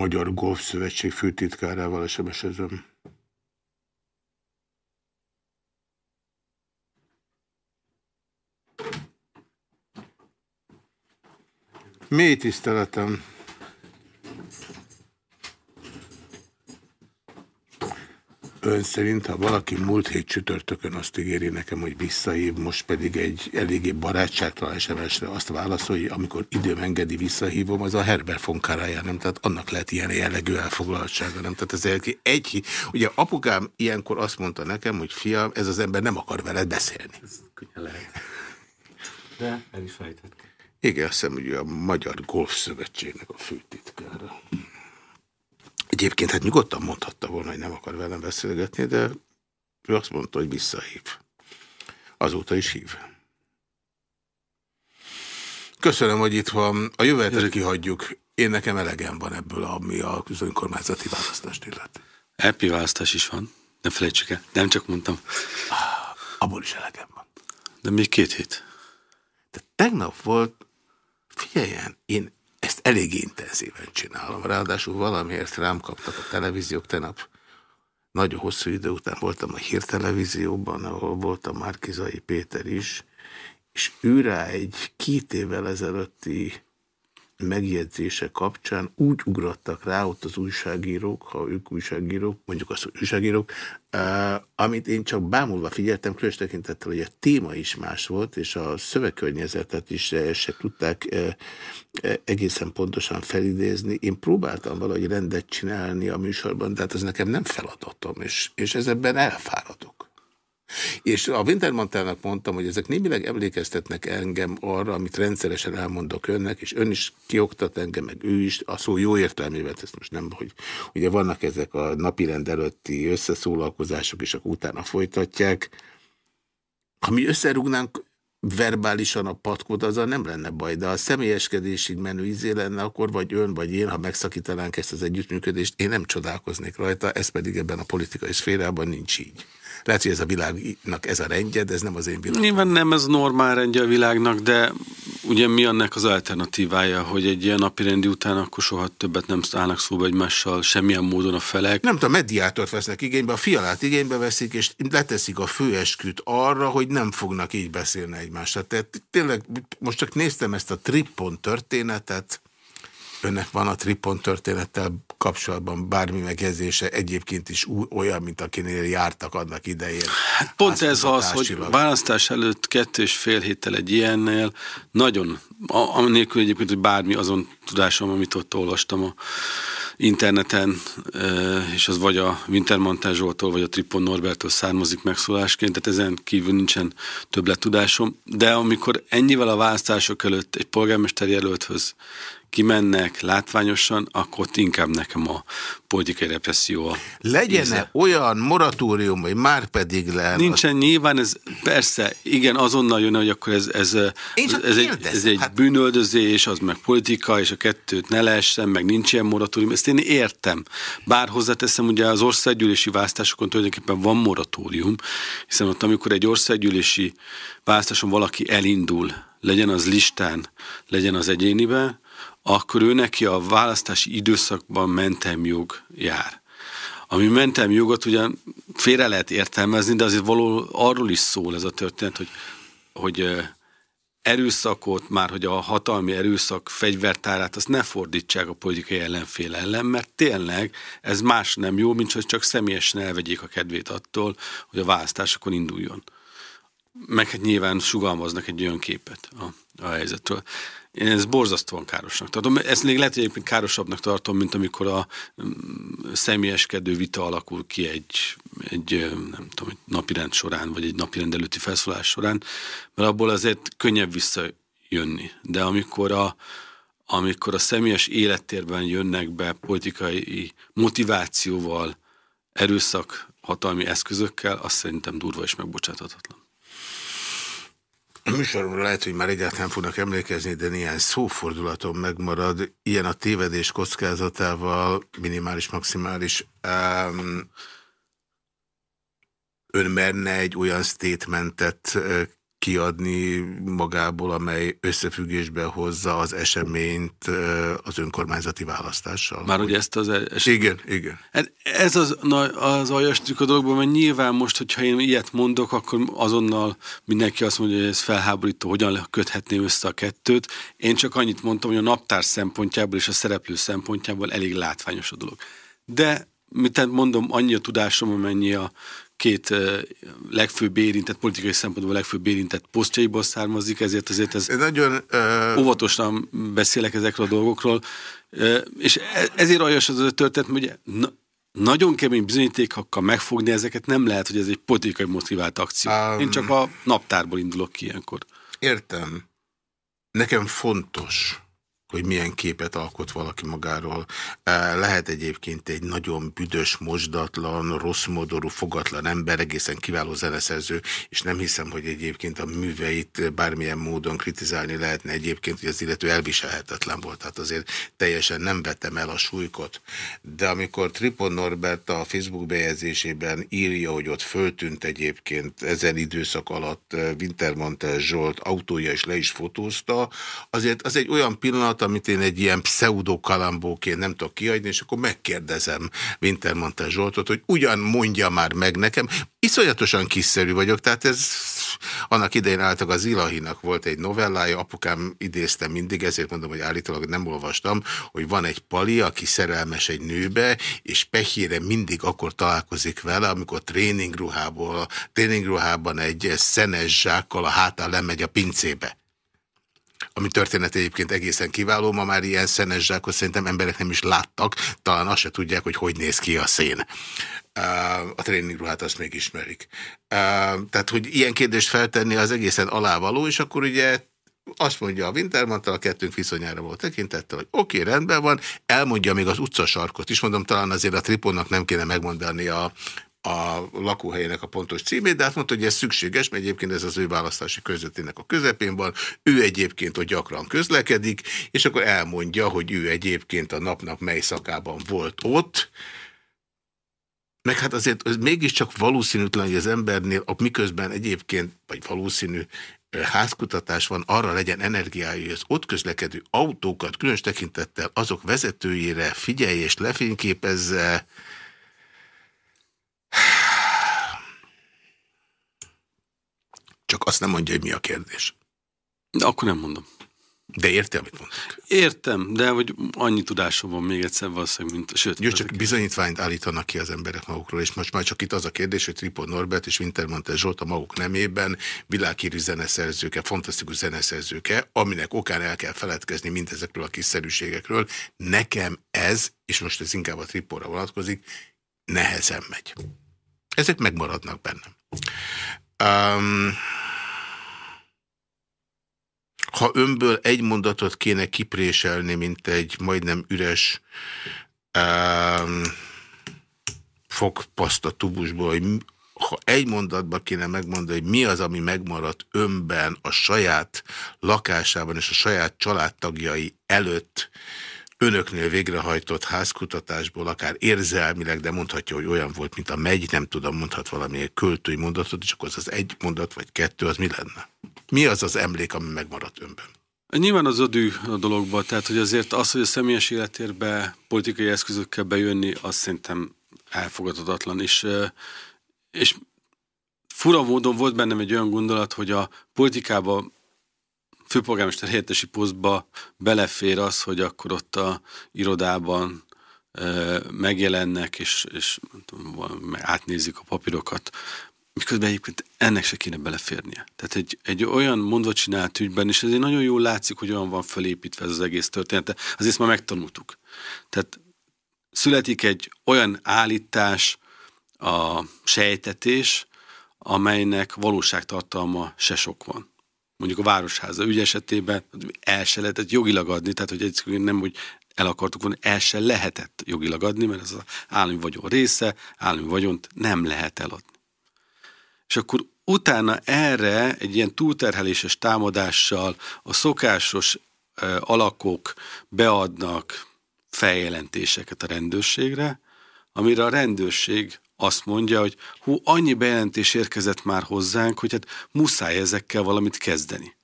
Speaker 2: Magyar Golf Szövetség főtitkárával SMS-ezem. Mély tiszteletem! Ön szerint, ha valaki múlt hét csütörtökön azt ígéri nekem, hogy visszahív, most pedig egy eléggé barátságtalan SMS-re azt válaszolja, amikor időm engedi visszahívom, az a Herbert von Karajan, nem? Tehát annak lehet ilyen jellegű elfoglaltsága, nem? Tehát ez egy, ugye apukám ilyenkor azt mondta nekem, hogy fiam, ez az ember nem akar veled beszélni. Ez könnyen lehet.
Speaker 4: De el is fejtett.
Speaker 2: Igen, azt hiszem, hogy a Magyar Golf Szövetségnek a főtitkára. Egyébként hát nyugodtan mondhatta volna, hogy nem akar velem beszélgetni, de ő azt mondta, hogy visszahív. Azóta is hív. Köszönöm, hogy itt van. A jövőt kihagyjuk. Én nekem elegem van ebből, ami az önkormányzati választást illeti.
Speaker 4: Epi választás is van. Ne felejtsük el. Nem csak mondtam.
Speaker 2: Ah, abból is elegem van.
Speaker 4: De még két hét.
Speaker 2: De tegnap volt, figyeljen, én ezt elég intenzíven csinálom. Ráadásul valamiért rám kaptak a televíziók. Tenap nagyon hosszú idő után voltam a hírtelevízióban, ahol voltam Márkizai Péter is, és őrá egy két évvel ezelőtti megjegyzése kapcsán úgy ugrottak rá ott az újságírók, ha ők újságírók, mondjuk azt, újságírók, uh, amit én csak bámulva figyeltem, különös tekintettel, hogy a téma is más volt, és a szövegkörnyezetet is uh, se tudták uh, egészen pontosan felidézni. Én próbáltam valahogy rendet csinálni a műsorban, de hát ez nekem nem feladatom, és, és ez ebben elfáradok. És a Wintermantelnek mondtam, hogy ezek némileg emlékeztetnek engem arra, amit rendszeresen elmondok önnek, és ön is kioktat engem, meg ő is, a szó jó értelmében, ezt most nem, hogy ugye vannak ezek a napirend előtti összeszólalkozások, és akkor utána folytatják. Ha mi összerugnánk verbálisan a patkót, azzal nem lenne baj, de a személyeskedésig menő izé lenne, akkor vagy ön, vagy én, ha megszakítanánk ezt az együttműködést, én nem csodálkoznék rajta, ez pedig ebben a politikai szférában nincs így. Lehet, hogy ez a világnak ez a rendje, de ez nem az én világom.
Speaker 4: Nyilván nem ez normál rendje a világnak, de ugye mi annak az alternatívája, hogy egy ilyen napirendi után akkor soha többet nem állnak szóba egymással, semmilyen módon a felek?
Speaker 2: Nem tudom, mediátort vesznek igénybe, a fialát igénybe veszik, és leteszik a főesküt arra, hogy nem fognak így beszélni egymással. Tehát tényleg most csak néztem ezt a trippon történetet, önnek van a Tripon történettel kapcsolatban bármi megjegyzése egyébként is olyan, mint akinél jártak annak idején.
Speaker 4: Hát pont ez az, hogy választás előtt kettő és fél héttel egy ilyennél nagyon, annélkül egyébként, hogy bármi azon tudásom, amit ott olvastam a interneten, és az vagy a Wintermantel Zsoltól, vagy a Tripon Norbertől származik megszólásként, tehát ezen kívül nincsen tudásom. de amikor ennyivel a választások előtt egy polgármester jelölthöz kimennek látványosan, akkor ott inkább nekem a politikai represszió a
Speaker 2: Legyen -e olyan moratórium, vagy már pedig le...
Speaker 4: Nincsen, nyilván ez persze, igen, azonnal jön, hogy akkor ez, ez, ez, ez egy, ez egy hát... bűnöldözés, az meg politika, és a kettőt ne lehessen, meg nincs ilyen moratórium, ezt én értem. Bár hozzáteszem, ugye az országgyűlési választásokon tulajdonképpen van moratórium, hiszen ott, amikor egy országgyűlési választáson valaki elindul, legyen az listán, legyen az egyéniben, akkor ő neki a választási időszakban jog jár. Ami jogot ugyan félre lehet értelmezni, de azért való arról is szól ez a történet, hogy, hogy erőszakot, már hogy a hatalmi erőszak fegyvertárát, azt ne fordítsák a politikai ellenfél ellen, mert tényleg ez más nem jó, mint hogy csak személyesen elvegyék a kedvét attól, hogy a választásokon induljon. Meg hát nyilván sugalmaznak egy olyan képet a, a helyzetről. Én ezt borzasztóan károsnak tartom. Ezt még lehet, hogy egyébként károsabbnak tartom, mint amikor a mm, személyeskedő vita alakul ki egy, egy nem tudom, egy napirend során, vagy egy napirend előtti felszólás során, mert abból azért könnyebb visszajönni. De amikor a, amikor a személyes élettérben jönnek be politikai motivációval, erőszak hatalmi eszközökkel, azt szerintem durva és megbocsáthatatlan.
Speaker 2: A lehet, hogy már egyáltalán fognak emlékezni, de néhány szófordulatom megmarad. Ilyen a tévedés kockázatával, minimális, maximális. Um, ön merne egy olyan statementet kiadni magából, amely összefüggésbe hozza az eseményt az önkormányzati választással.
Speaker 4: Már ugye ezt az eseményt...
Speaker 2: Igen, igen.
Speaker 4: Hát ez az, az aljas a dologban, mert nyilván most, hogyha én ilyet mondok, akkor azonnal mindenki azt mondja, hogy ez felháborító, hogyan köthetném össze a kettőt. Én csak annyit mondtam, hogy a naptár szempontjából és a szereplő szempontjából elég látványos a dolog. De mit mondom, annyi a tudásom, amennyi a két legfőbb érintett, politikai szempontból legfőbb érintett posztjaiból származik, ezért azért ez nagyon uh... óvatosan beszélek ezekről a dolgokról, és e, ezért aljas az a történet, hogy na, nagyon kemény bizonyítékokkal megfogni ezeket nem lehet, hogy ez egy politikai motivált akció. Um, Én csak a naptárból indulok ki ilyenkor.
Speaker 2: Értem. Nekem fontos, hogy milyen képet alkot valaki magáról. Lehet egyébként egy nagyon büdös, mosdatlan, rosszmodorú, fogatlan ember, egészen kiváló zeneszerző, és nem hiszem, hogy egyébként a műveit bármilyen módon kritizálni lehetne egyébként, hogy az illető elviselhetetlen volt. Tehát azért teljesen nem vettem el a súlykot. De amikor Tripon Norbert a Facebook bejegyzésében írja, hogy ott föltűnt egyébként ezen időszak alatt Wintermantel Zsolt autója is le is fotózta, azért az egy olyan pillanat, dolgot, amit én egy ilyen pseudo-kalambóként nem tudok kiadni, és akkor megkérdezem Wintermantel Zsoltot, hogy ugyan mondja már meg nekem. Iszonyatosan kiszerű vagyok, tehát ez annak idején álltak az Ilahinak volt egy novellája, apukám idézte mindig, ezért mondom, hogy állítólag nem olvastam, hogy van egy pali, aki szerelmes egy nőbe, és pehére mindig akkor találkozik vele, amikor tréningruhából, tréningruhában egy szenes zsákkal a hátán lemegy a pincébe ami történet egyébként egészen kiváló, ma már ilyen szenes zsákot szerintem emberek nem is láttak, talán azt se tudják, hogy hogy néz ki a szén. A tréningruhát azt még ismerik. Tehát, hogy ilyen kérdést feltenni az egészen alávaló, és akkor ugye azt mondja a Wintermantel, a kettőnk viszonyára volt tekintettel, hogy oké, okay, rendben van, elmondja még az utcasarkot is, mondom, talán azért a Triponnak nem kéne megmondani a a lakóhelyének a pontos címét, de azt mondta, hogy ez szükséges, mert egyébként ez az ő választási közvetének a közepén van, ő egyébként hogy gyakran közlekedik, és akkor elmondja, hogy ő egyébként a napnak mely szakában volt ott, meg hát azért az mégiscsak valószínűtlen, hogy az embernél, miközben egyébként, vagy valószínű, házkutatás van, arra legyen energiája, hogy az ott közlekedő autókat, különös tekintettel azok vezetőjére figyelj és lefényképezze. Csak azt nem mondja, hogy mi a kérdés.
Speaker 4: De akkor nem mondom.
Speaker 2: De értem, amit mondok?
Speaker 4: Értem, de hogy annyi tudásom van még egyszer valószínűleg, mint... Sőt,
Speaker 2: Jó, csak bizonyítványt állítanak ki az emberek magukról, és most már csak itt az a kérdés, hogy Tripod Norbert és Wintermantel Zsolt a maguk nemében világhírű zeneszerzőke, fantasztikus zeneszerzőke, aminek okán el kell feledkezni mindezekről a kiszerűségekről. Nekem ez, és most ez inkább a Tripodra vonatkozik, nehezen megy. Ezek megmaradnak bennem. Um, ha önből egy mondatot kéne kipréselni, mint egy majdnem üres um, fogpaszta tubusból, hogy ha egy mondatban kéne megmondani, hogy mi az, ami megmaradt önben a saját lakásában és a saját családtagjai előtt, önöknél végrehajtott házkutatásból, akár érzelmileg, de mondhatja, hogy olyan volt, mint a megy, nem tudom, mondhat valamilyen költői mondatot, és akkor az az egy mondat vagy kettő, az mi lenne? Mi az az emlék, ami megmaradt önben?
Speaker 4: Nyilván az adő a dologba, tehát hogy azért az, hogy a személyes életérbe politikai eszközökkel bejönni, az szerintem elfogadhatatlan, és, és fura módon volt bennem egy olyan gondolat, hogy a politikába főpolgármester helyettesi posztba belefér az, hogy akkor ott a irodában megjelennek, és, és tudom, átnézik a papírokat, miközben egyébként ennek se kéne beleférnie. Tehát egy, egy olyan mondva csinált ügyben, és ezért nagyon jól látszik, hogy olyan van felépítve ez az egész történet, de azért már megtanultuk. Tehát születik egy olyan állítás, a sejtetés, amelynek valóságtartalma se sok van. Mondjuk a Városháza ügy esetében el se lehetett jogilag adni, tehát hogy egyszerűen nem, hogy el akartuk volna, el se lehetett jogilag adni, mert az állami vagyon része, állami vagyont nem lehet eladni. És akkor utána erre egy ilyen túlterheléses támadással a szokásos alakok beadnak feljelentéseket a rendőrségre, amire a rendőrség azt mondja, hogy hú, annyi bejelentés érkezett már hozzánk, hogy hát muszáj ezekkel valamit kezdeni.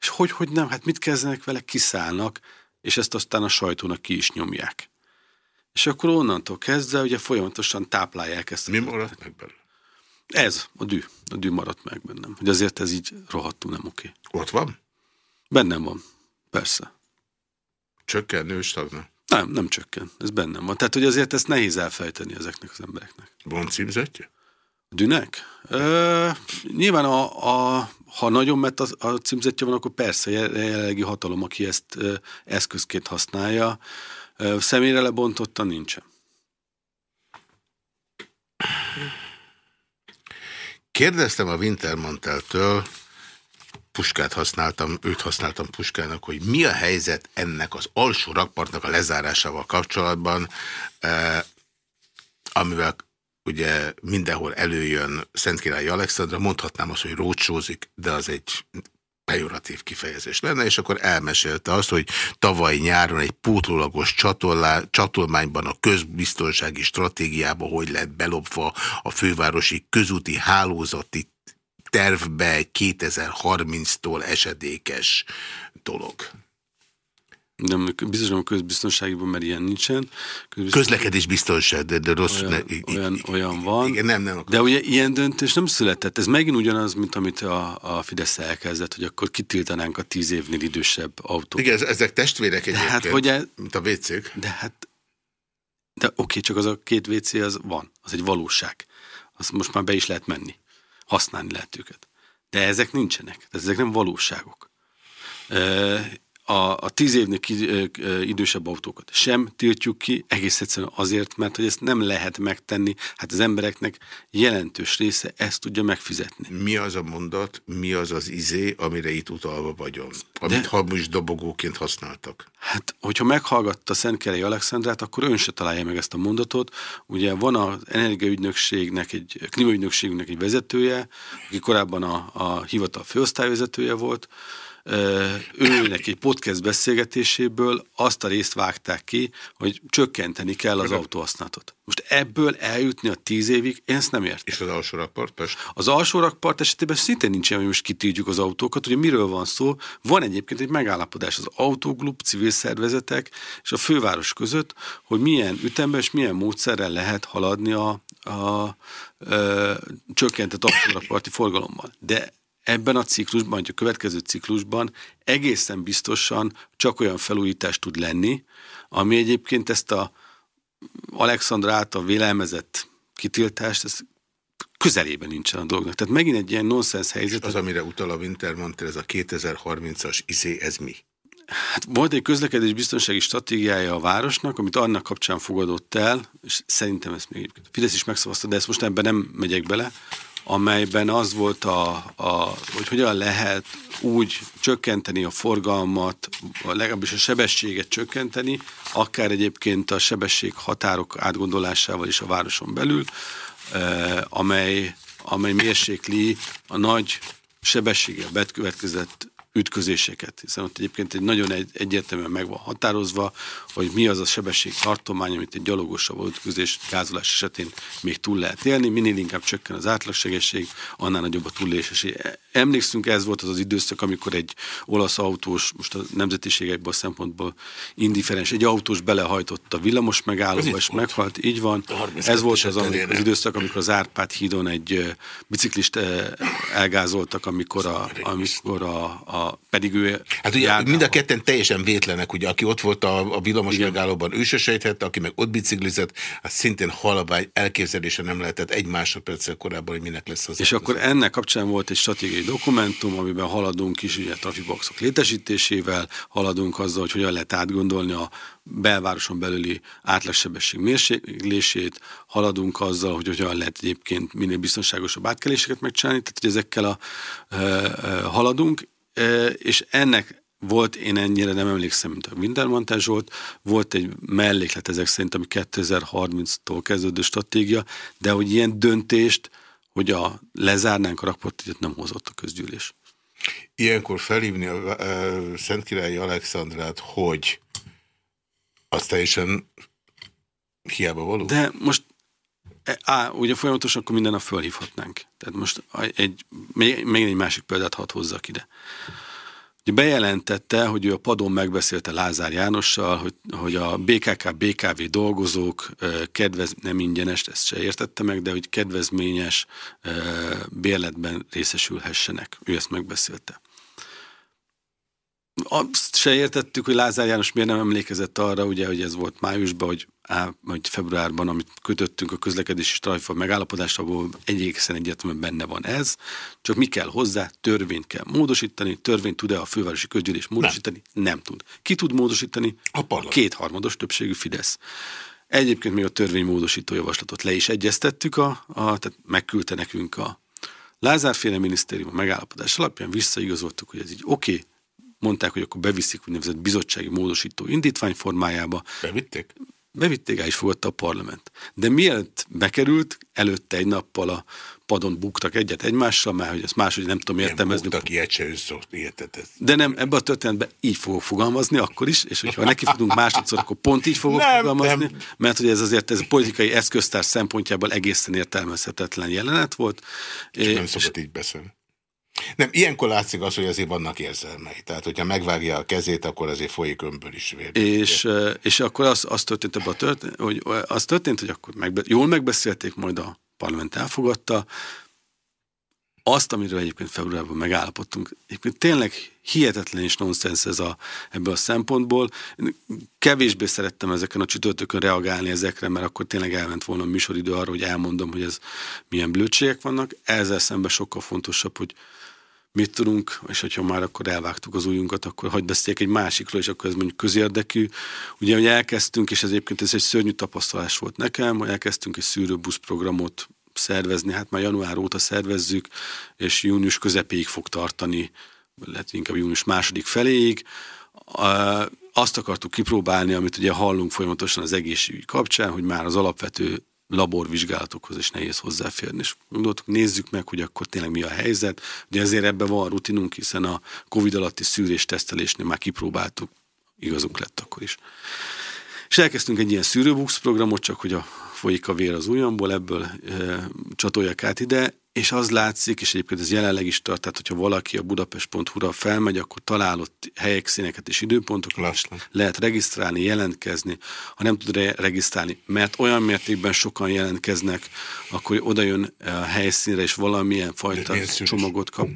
Speaker 4: És hogy, hogy nem, hát mit kezdenek vele, kiszállnak, és ezt aztán a sajtónak ki is nyomják. És akkor onnantól kezdve ugye folyamatosan táplálják ezt.
Speaker 2: Mi maradt meg belőle?
Speaker 4: Ez, a dű. A dű maradt meg bennem. Hogy azért ez így rohadtul nem oké.
Speaker 2: Ott van?
Speaker 4: Bennem van. Persze.
Speaker 2: Csökken, nő stagna?
Speaker 4: Nem, nem csökken. Ez bennem van. Tehát, hogy azért ezt nehéz elfejteni ezeknek az embereknek.
Speaker 2: Van címzetje?
Speaker 4: A dűnek? Ö, nyilván, a, a, ha nagyon mert a, a címzetje van, akkor persze jelenlegi hatalom, aki ezt ö, eszközként használja. Ö, személyre lebontotta nincsen.
Speaker 2: Kérdeztem a Wintermanteltől, puskát használtam, őt használtam puskának, hogy mi a helyzet ennek az alsó rakpartnak a lezárásával kapcsolatban, eh, amivel ugye mindenhol előjön Szentkirály Alexandra, mondhatnám azt, hogy rócsózik, de az egy pejoratív kifejezés lenne, és akkor elmesélte azt, hogy tavaly nyáron egy pótlólagos csatolá, csatolmányban a közbiztonsági stratégiába hogy lett belopva a fővárosi közúti hálózati tervbe egy 2030-tól esedékes dolog.
Speaker 4: Nem, biztos nem a közbiztonságiban, mert ilyen nincsen.
Speaker 2: Közlekedés biztonság, de, de rossz.
Speaker 4: Olyan, ne, olyan, olyan van.
Speaker 2: Igen, nem, nem.
Speaker 4: De ugye ilyen döntés nem született. Ez megint ugyanaz, mint amit a, a Fidesz elkezdett, hogy akkor kitiltanánk a tíz évnél idősebb autót.
Speaker 2: Igen, ezek testvérek egyébként, hát, hogy e, mint a WC-k.
Speaker 4: De hát, de oké, csak az a két WC az van, az egy valóság. Azt most már be is lehet menni. Használni lehet őket. De ezek nincsenek. Ezek nem valóságok a, a tíz évnél ki, ö, idősebb autókat sem tiltjuk ki, egész egyszerűen azért, mert hogy ezt nem lehet megtenni, hát az embereknek jelentős része ezt tudja megfizetni.
Speaker 2: Mi az a mondat, mi az az izé, amire itt utalva vagyon, amit De, hamus dobogóként használtak?
Speaker 4: Hát, hogyha meghallgatta Szentkerei Alexandrát, akkor ön se találja meg ezt a mondatot. Ugye van az energiaügynökségnek, egy klímaügynökségnek egy vezetője, aki korábban a, a hivatal főosztályvezetője volt, őnek egy podcast beszélgetéséből azt a részt vágták ki, hogy csökkenteni kell az autóhasználatot. Most ebből eljutni a tíz évig, én ezt nem értem.
Speaker 2: És az alsó rakpart?
Speaker 4: Az alsó rakpart esetében szintén nincs ilyen, hogy most kitiltjuk az autókat. Ugye miről van szó? Van egyébként egy megállapodás az autóklub, civil szervezetek és a főváros között, hogy milyen ütemben és milyen módszerrel lehet haladni a, a, a, a csökkentett alsó rakparti forgalommal. De ebben a ciklusban, vagy a következő ciklusban egészen biztosan csak olyan felújítás tud lenni, ami egyébként ezt a Alexandra által vélelmezett kitiltást, ez közelében nincsen a dolognak. Tehát megint egy ilyen nonsens helyzet.
Speaker 2: Az, amire utal a Wintermantel, ez a 2030-as izé, ez mi?
Speaker 4: Hát volt egy közlekedés biztonsági stratégiája a városnak, amit annak kapcsán fogadott el, és szerintem ezt még Fidesz is megszavazta, de ezt most ebben nem megyek bele, amelyben az volt, a, a, hogy hogyan lehet úgy csökkenteni a forgalmat, legalábbis a sebességet csökkenteni, akár egyébként a sebesség határok átgondolásával is a városon belül, eh, amely, amely mérsékli a nagy sebességgel betkövetkezett ütközéseket, hiszen ott egyébként egy nagyon egy, egyértelműen meg van határozva, hogy mi az a sebesség tartomány, amit egy gyalogosabb ütközés, gázolás esetén még túl lehet élni, minél inkább csökken az átlagsegesség, annál nagyobb a túlélés Emlékszünk, ez volt az az időszak, amikor egy olasz autós, most a nemzetiségekből szempontból indiferens, egy autós belehajtott a villamos megállóba, és meghalt, így van. Ez volt az, amikor, az időszak, amikor az Árpád hídon egy biciklist elgázoltak, amikor a, amikor a, a pedig ő
Speaker 2: Hát ugye mind a ketten teljesen vétlenek, ugye, aki ott volt a, a villamos Igen. megállóban, ő se sejthette, aki meg ott biciklizett, az szintén halabály elképzelése nem lehetett egy másodperccel korábban, hogy minek lesz az.
Speaker 4: És akkor ennek kapcsán volt egy stratégiai dokumentum, amiben haladunk is, ugye trafiboxok létesítésével, haladunk azzal, hogy hogyan lehet átgondolni a belvároson belüli átlagsebesség mérséklését, haladunk azzal, hogy hogyan lehet egyébként minél biztonságosabb átkeléseket megcsinálni, tehát hogy ezekkel a, e, e, haladunk, és ennek volt, én ennyire nem emlékszem, mint a Wintermantel Zsolt, volt egy melléklet ezek szerint, ami 2030-tól kezdődő stratégia, de hogy ilyen döntést hogy a lezárnánk a rakportot, nem hozott a közgyűlés.
Speaker 2: Ilyenkor felhívni a, Szentkirályi Alexandrát, hogy az teljesen hiába való?
Speaker 4: De most Á, ugye folyamatosan akkor minden a fölhívhatnánk. Tehát most egy, még, még egy másik példát hadd hozzak ide. Bejelentette, hogy ő a padon megbeszélte Lázár Jánossal, hogy, hogy a BKK, BKV dolgozók kedvez, nem ingyenes, ezt se értette meg, de hogy kedvezményes bérletben részesülhessenek. Ő ezt megbeszélte. Azt se értettük, hogy Lázár János miért nem emlékezett arra, ugye, hogy ez volt májusban, hogy, á, vagy februárban, amit kötöttünk a közlekedési strajfa megállapodást, abból egészen egyértelműen benne van ez, csak mi kell hozzá? Törvényt kell módosítani, törvényt tud-e a fővárosi közgyűlés módosítani? Nem. nem tud. Ki tud módosítani?
Speaker 2: A
Speaker 4: Kétharmados többségű Fidesz. Egyébként még a törvény módosító javaslatot le is egyeztettük, a, a, tehát megküldte nekünk a Lázárféle minisztérium a megállapodás alapján, visszaigazoltuk, hogy ez így oké, okay, mondták, hogy akkor beviszik úgynevezett bizottsági módosító indítvány formájába.
Speaker 2: Bevitték?
Speaker 4: Bevitték, el is fogadta a parlament. De mielőtt bekerült, előtte egy nappal a padon buktak egyet egymással, mert hogy ezt máshogy nem tudom értelmezni.
Speaker 2: Buktak ilyet se értetett.
Speaker 4: De nem, ebben a történetben így fogok fogalmazni akkor is, és hogyha neki fogunk másodszor, akkor pont így fogok nem, fogalmazni, nem. mert hogy ez azért ez a politikai eszköztár szempontjából egészen értelmezhetetlen jelenet volt.
Speaker 2: És, és nem szokott így beszélni. Nem, ilyenkor látszik az, hogy azért vannak érzelmei. Tehát, hogyha megvágja a kezét, akkor azért folyik önből is vér.
Speaker 4: És, és akkor az, az történt ebben a történt, hogy az történt, hogy akkor megbe, jól megbeszélték, majd a parlament elfogadta, azt, amiről egyébként februárban megállapodtunk, egyébként tényleg hihetetlen és nonsens ez a, ebből a szempontból. Kevésbé szerettem ezeken a csütörtökön reagálni ezekre, mert akkor tényleg elment volna a műsoridő arra, hogy elmondom, hogy ez milyen blödségek vannak. Ezzel szemben sokkal fontosabb, hogy mit tudunk, és hogyha már akkor elvágtuk az ujjunkat, akkor hagyd beszéljek egy másikról, és akkor ez mondjuk közérdekű. Ugye, hogy elkezdtünk, és ez egyébként ez egy szörnyű tapasztalás volt nekem, hogy elkezdtünk egy szűrőbusz programot szervezni, hát már január óta szervezzük, és június közepéig fog tartani, lehet inkább június második feléig. Azt akartuk kipróbálni, amit ugye hallunk folyamatosan az egészségügy kapcsán, hogy már az alapvető laborvizsgálatokhoz is nehéz hozzáférni. És gondoltuk, nézzük meg, hogy akkor tényleg mi a helyzet. Ugye ezért ebben van rutinunk, hiszen a Covid alatti szűrés tesztelésnél már kipróbáltuk, igazunk lett akkor is. És elkezdtünk egy ilyen szűrőbux programot, csak hogy a folyik a vér az ujjamból, ebből e, csatolják át ide, és az látszik, és egyébként ez jelenleg is tart, tehát hogyha valaki a budapest.hu-ra felmegy, akkor találott helyek, színeket és időpontokat, és lehet regisztrálni, jelentkezni. Ha nem tud re- regisztrálni, mert olyan mértékben sokan jelentkeznek, akkor oda jön a helyszínre, és valamilyen fajta csomagot kap.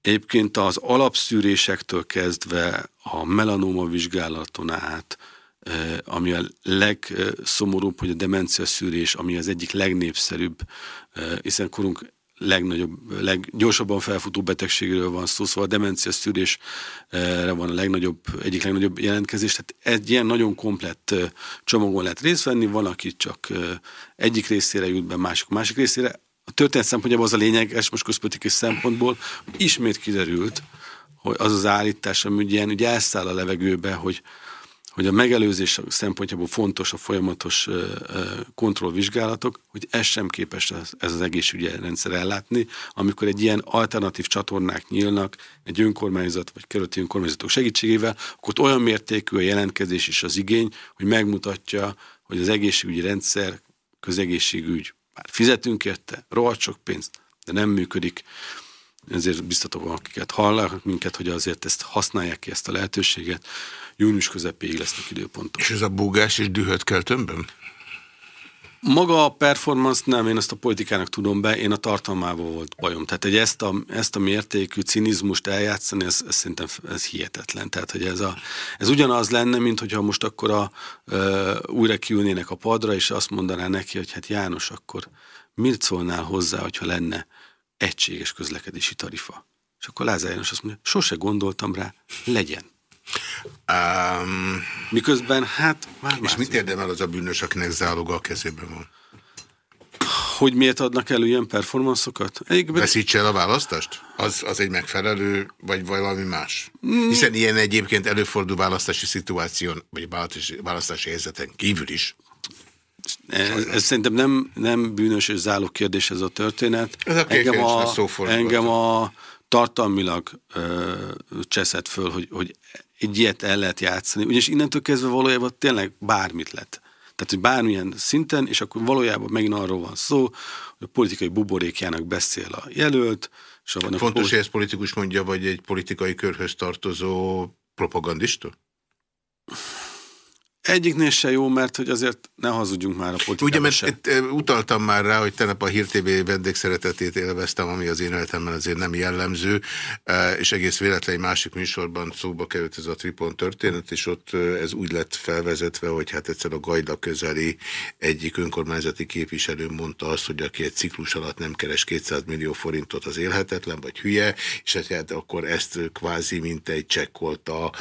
Speaker 4: Egyébként az alapszűrésektől kezdve a melanóma vizsgálaton át, ami a legszomorúbb, hogy a demencia szűrés, ami az egyik legnépszerűbb, hiszen korunk legnagyobb, leggyorsabban felfutó betegségről van szó, szóval a demencia szűrésre van a legnagyobb, egyik legnagyobb jelentkezés. Tehát egy ilyen nagyon komplett csomagon lehet részt venni, van, aki csak egyik részére jut be, másik másik részére. A történet szempontjából az a lényeges, most közpolitikai szempontból, ismét kiderült, hogy az az állítás, ami ugye, ugye elszáll a levegőbe, hogy hogy a megelőzés szempontjából fontos a folyamatos kontrollvizsgálatok, hogy ez sem képes ez az egészségügyi rendszer ellátni, amikor egy ilyen alternatív csatornák nyílnak egy önkormányzat vagy kerületi önkormányzatok segítségével, akkor olyan mértékű a jelentkezés és az igény, hogy megmutatja, hogy az egészségügyi rendszer, közegészségügy, már fizetünk érte, rohadt sok pénzt, de nem működik, ezért biztatok akiket hallanak minket, hogy azért ezt használják ki ezt a lehetőséget, június közepéig lesznek időpontok.
Speaker 2: És ez a búgás és dühöt kell tömbben?
Speaker 4: Maga a performance nem, én ezt a politikának tudom be, én a tartalmával volt bajom. Tehát hogy ezt a, ezt a mértékű cinizmust eljátszani, ez, ez szerintem ez hihetetlen. Tehát, hogy ez, a, ez ugyanaz lenne, mint hogyha most akkor a, ö, újra kiülnének a padra, és azt mondaná neki, hogy hát János, akkor mit szólnál hozzá, hogyha lenne egységes közlekedési tarifa? És akkor Lázár János azt mondja, sose gondoltam rá, legyen. Um, Miközben, hát...
Speaker 2: Már és mit érdemel az a bűnös, akinek záloga a kezében van?
Speaker 4: Hogy miért adnak elő ilyen performanszokat?
Speaker 2: Egyébként... Veszítse el a választást? Az, az egy megfelelő, vagy valami más? Mm. Hiszen ilyen egyébként előfordul választási szituáción, vagy választási, választási helyzeten kívül is.
Speaker 4: Ez, ez szerintem nem, nem bűnös és zálog kérdés ez a történet.
Speaker 2: Ez a engem a,
Speaker 4: engem a tartalmilag ö, cseszett föl, hogy, hogy egy ilyet el lehet játszani, ugyanis innentől kezdve valójában tényleg bármit lett. Tehát, hogy bármilyen szinten, és akkor valójában megint arról van szó, hogy a politikai buborékjának beszél a jelölt. És
Speaker 2: a Fontos, hogy ez politikus mondja, vagy egy politikai körhöz tartozó propagandista?
Speaker 4: Egyiknél se jó, mert hogy azért ne hazudjunk már a politikában Ugye, mert
Speaker 2: itt, utaltam már rá, hogy tegnap a Hír TV vendégszeretetét élveztem, ami az én életemben azért nem jellemző, és egész véletlen egy másik műsorban szóba került ez a Tripon történet, és ott ez úgy lett felvezetve, hogy hát egyszer a Gajda közeli egyik önkormányzati képviselő mondta azt, hogy aki egy ciklus alatt nem keres 200 millió forintot, az élhetetlen, vagy hülye, és hát akkor ezt kvázi mint egy csekkolta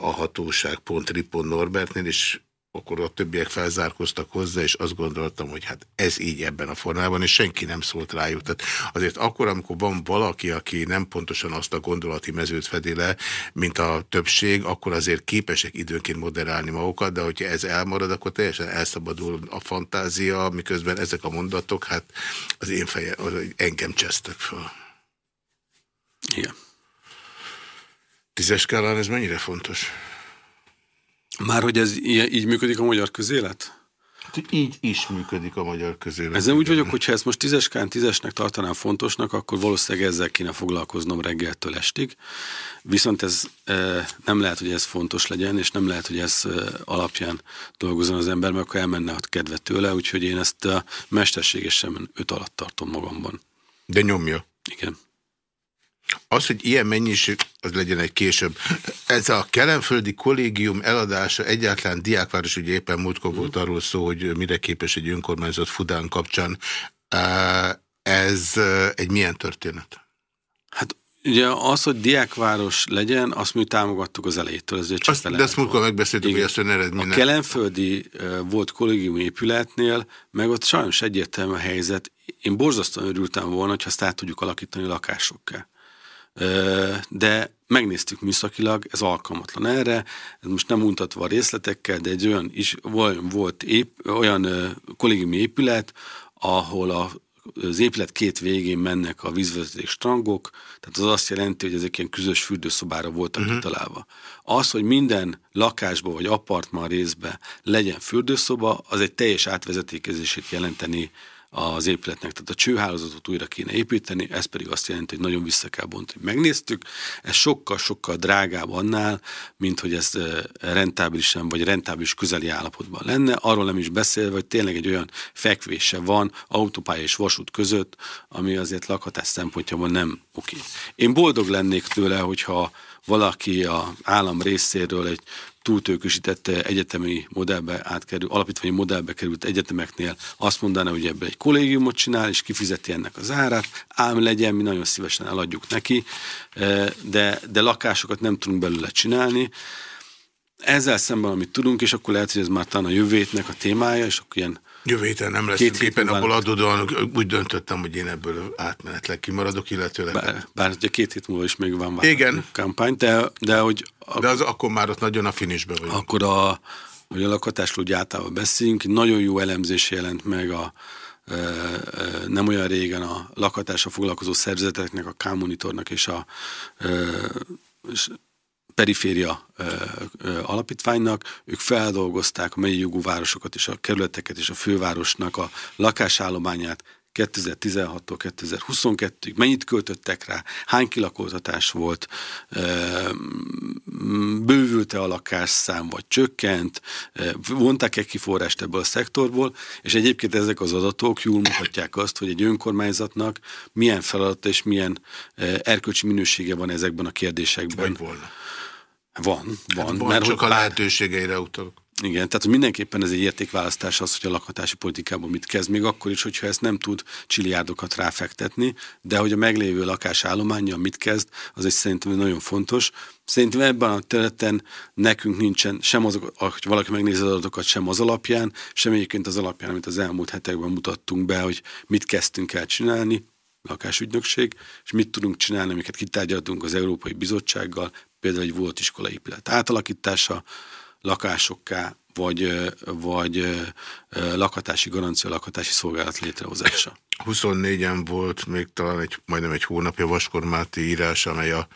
Speaker 2: a hatóság pont Tripon Norbertnél, és akkor a többiek felzárkoztak hozzá, és azt gondoltam, hogy hát ez így ebben a formában, és senki nem szólt rájuk. Tehát azért akkor, amikor van valaki, aki nem pontosan azt a gondolati mezőt fedi le, mint a többség, akkor azért képesek időnként moderálni magukat, de hogyha ez elmarad, akkor teljesen elszabadul a fantázia, miközben ezek a mondatok, hát az én feje, az engem csesztek fel.
Speaker 4: Igen.
Speaker 2: Tízes skálán ez mennyire fontos?
Speaker 4: Már hogy ez így működik a magyar közélet?
Speaker 2: Hát, így is működik a magyar közélet.
Speaker 4: Ezzel úgy vagyok, hogyha ezt most tízeskán tízesnek tartanám fontosnak, akkor valószínűleg ezzel kéne foglalkoznom reggeltől estig. Viszont ez e, nem lehet, hogy ez fontos legyen, és nem lehet, hogy ez e, alapján dolgozzon az ember, mert akkor elmenne a kedve tőle, úgyhogy én ezt a mesterségesen öt alatt tartom magamban.
Speaker 2: De nyomja.
Speaker 4: Igen.
Speaker 2: Az, hogy ilyen mennyiség, az legyen egy később. Ez a kelenföldi kollégium eladása egyáltalán diákváros, ugye éppen múltkor volt arról szó, hogy mire képes egy önkormányzat Fudán kapcsán. Ez egy milyen történet?
Speaker 4: Hát Ugye az, hogy diákváros legyen, azt mi támogattuk az elejétől. Ez
Speaker 2: csak azt, de ezt múltkor megbeszéltük, Igen. hogy ezt ön eredménye.
Speaker 4: A kelenföldi volt kollégium épületnél, meg ott sajnos egyértelmű a helyzet. Én borzasztóan örültem volna, hogyha ezt át tudjuk alakítani lakásokká de megnéztük műszakilag, ez alkalmatlan erre, ez most nem mutatva a részletekkel, de egy olyan is volt ép, olyan kollégiumi épület, ahol a az épület két végén mennek a vízvezeték strangok, tehát az azt jelenti, hogy ezek ilyen közös fürdőszobára voltak uh-huh. kitalálva. Az, hogy minden lakásba vagy apartman részbe legyen fürdőszoba, az egy teljes átvezetékezését jelenteni az épületnek, tehát a csőhálózatot újra kéne építeni, ez pedig azt jelenti, hogy nagyon vissza kell bontani. Megnéztük, ez sokkal-sokkal drágább annál, mint hogy ez rentábilisan vagy rentábilis közeli állapotban lenne, arról nem is beszélve, hogy tényleg egy olyan fekvése van autópálya és vasút között, ami azért lakhatás szempontjából nem oké. Én boldog lennék tőle, hogyha valaki a állam részéről egy túltőkösített egyetemi modellbe átkerül, alapítványi modellbe került egyetemeknél azt mondaná, hogy ebből egy kollégiumot csinál, és kifizeti ennek az árát, ám legyen, mi nagyon szívesen eladjuk neki, e, de, de lakásokat nem tudunk belőle csinálni. Ezzel szemben, amit tudunk, és akkor lehet, hogy ez már talán a jövőtnek a témája, és akkor ilyen
Speaker 2: Jövő héten nem lesz Két éppen abból adódóan úgy döntöttem, hogy én ebből átmenetleg kimaradok, illetőleg...
Speaker 4: Bár, bár ugye két hét múlva is még van
Speaker 2: Igen.
Speaker 4: kampány, de, de hogy...
Speaker 2: De az akkor már ott nagyon a finisbe vagyunk.
Speaker 4: Akkor a, hogy a lakhatásról úgy általában beszélünk, nagyon jó elemzés jelent meg a, nem olyan régen a lakhatásra foglalkozó szervezeteknek, a K-monitornak és a és periféria ö, ö, alapítványnak, ők feldolgozták a megyei jogú városokat és a kerületeket és a fővárosnak a lakásállományát 2016-tól 2022-ig, mennyit költöttek rá, hány kilakoltatás volt, bővült-e a lakásszám, vagy csökkent, vonták-e kiforrást ebből a szektorból, és egyébként ezek az adatok jól mutatják azt, hogy egy önkormányzatnak milyen feladata és milyen erkölcsi minősége van ezekben a kérdésekben.
Speaker 2: Vagy volna.
Speaker 4: Van, van. Hát
Speaker 2: van mert csak a bár... lehetőségeire utalok.
Speaker 4: Igen, tehát mindenképpen ez egy értékválasztás az, hogy a lakhatási politikában mit kezd, még akkor is, hogyha ezt nem tud csiliárdokat ráfektetni, de hogy a meglévő lakásállománya mit kezd, az egy szerintem nagyon fontos. Szerintem ebben a területen nekünk nincsen sem az, hogy valaki megnézi az adatokat, sem az alapján, sem egyébként az alapján, amit az elmúlt hetekben mutattunk be, hogy mit kezdtünk el csinálni, lakásügynökség, és mit tudunk csinálni, amiket kitárgyaltunk az Európai Bizottsággal, például egy volt épület átalakítása, lakásokká, vagy, vagy lakhatási garancia, lakhatási szolgálat létrehozása.
Speaker 2: 24-en volt még talán egy, majdnem egy hónapja Vaskormáti írás, amely a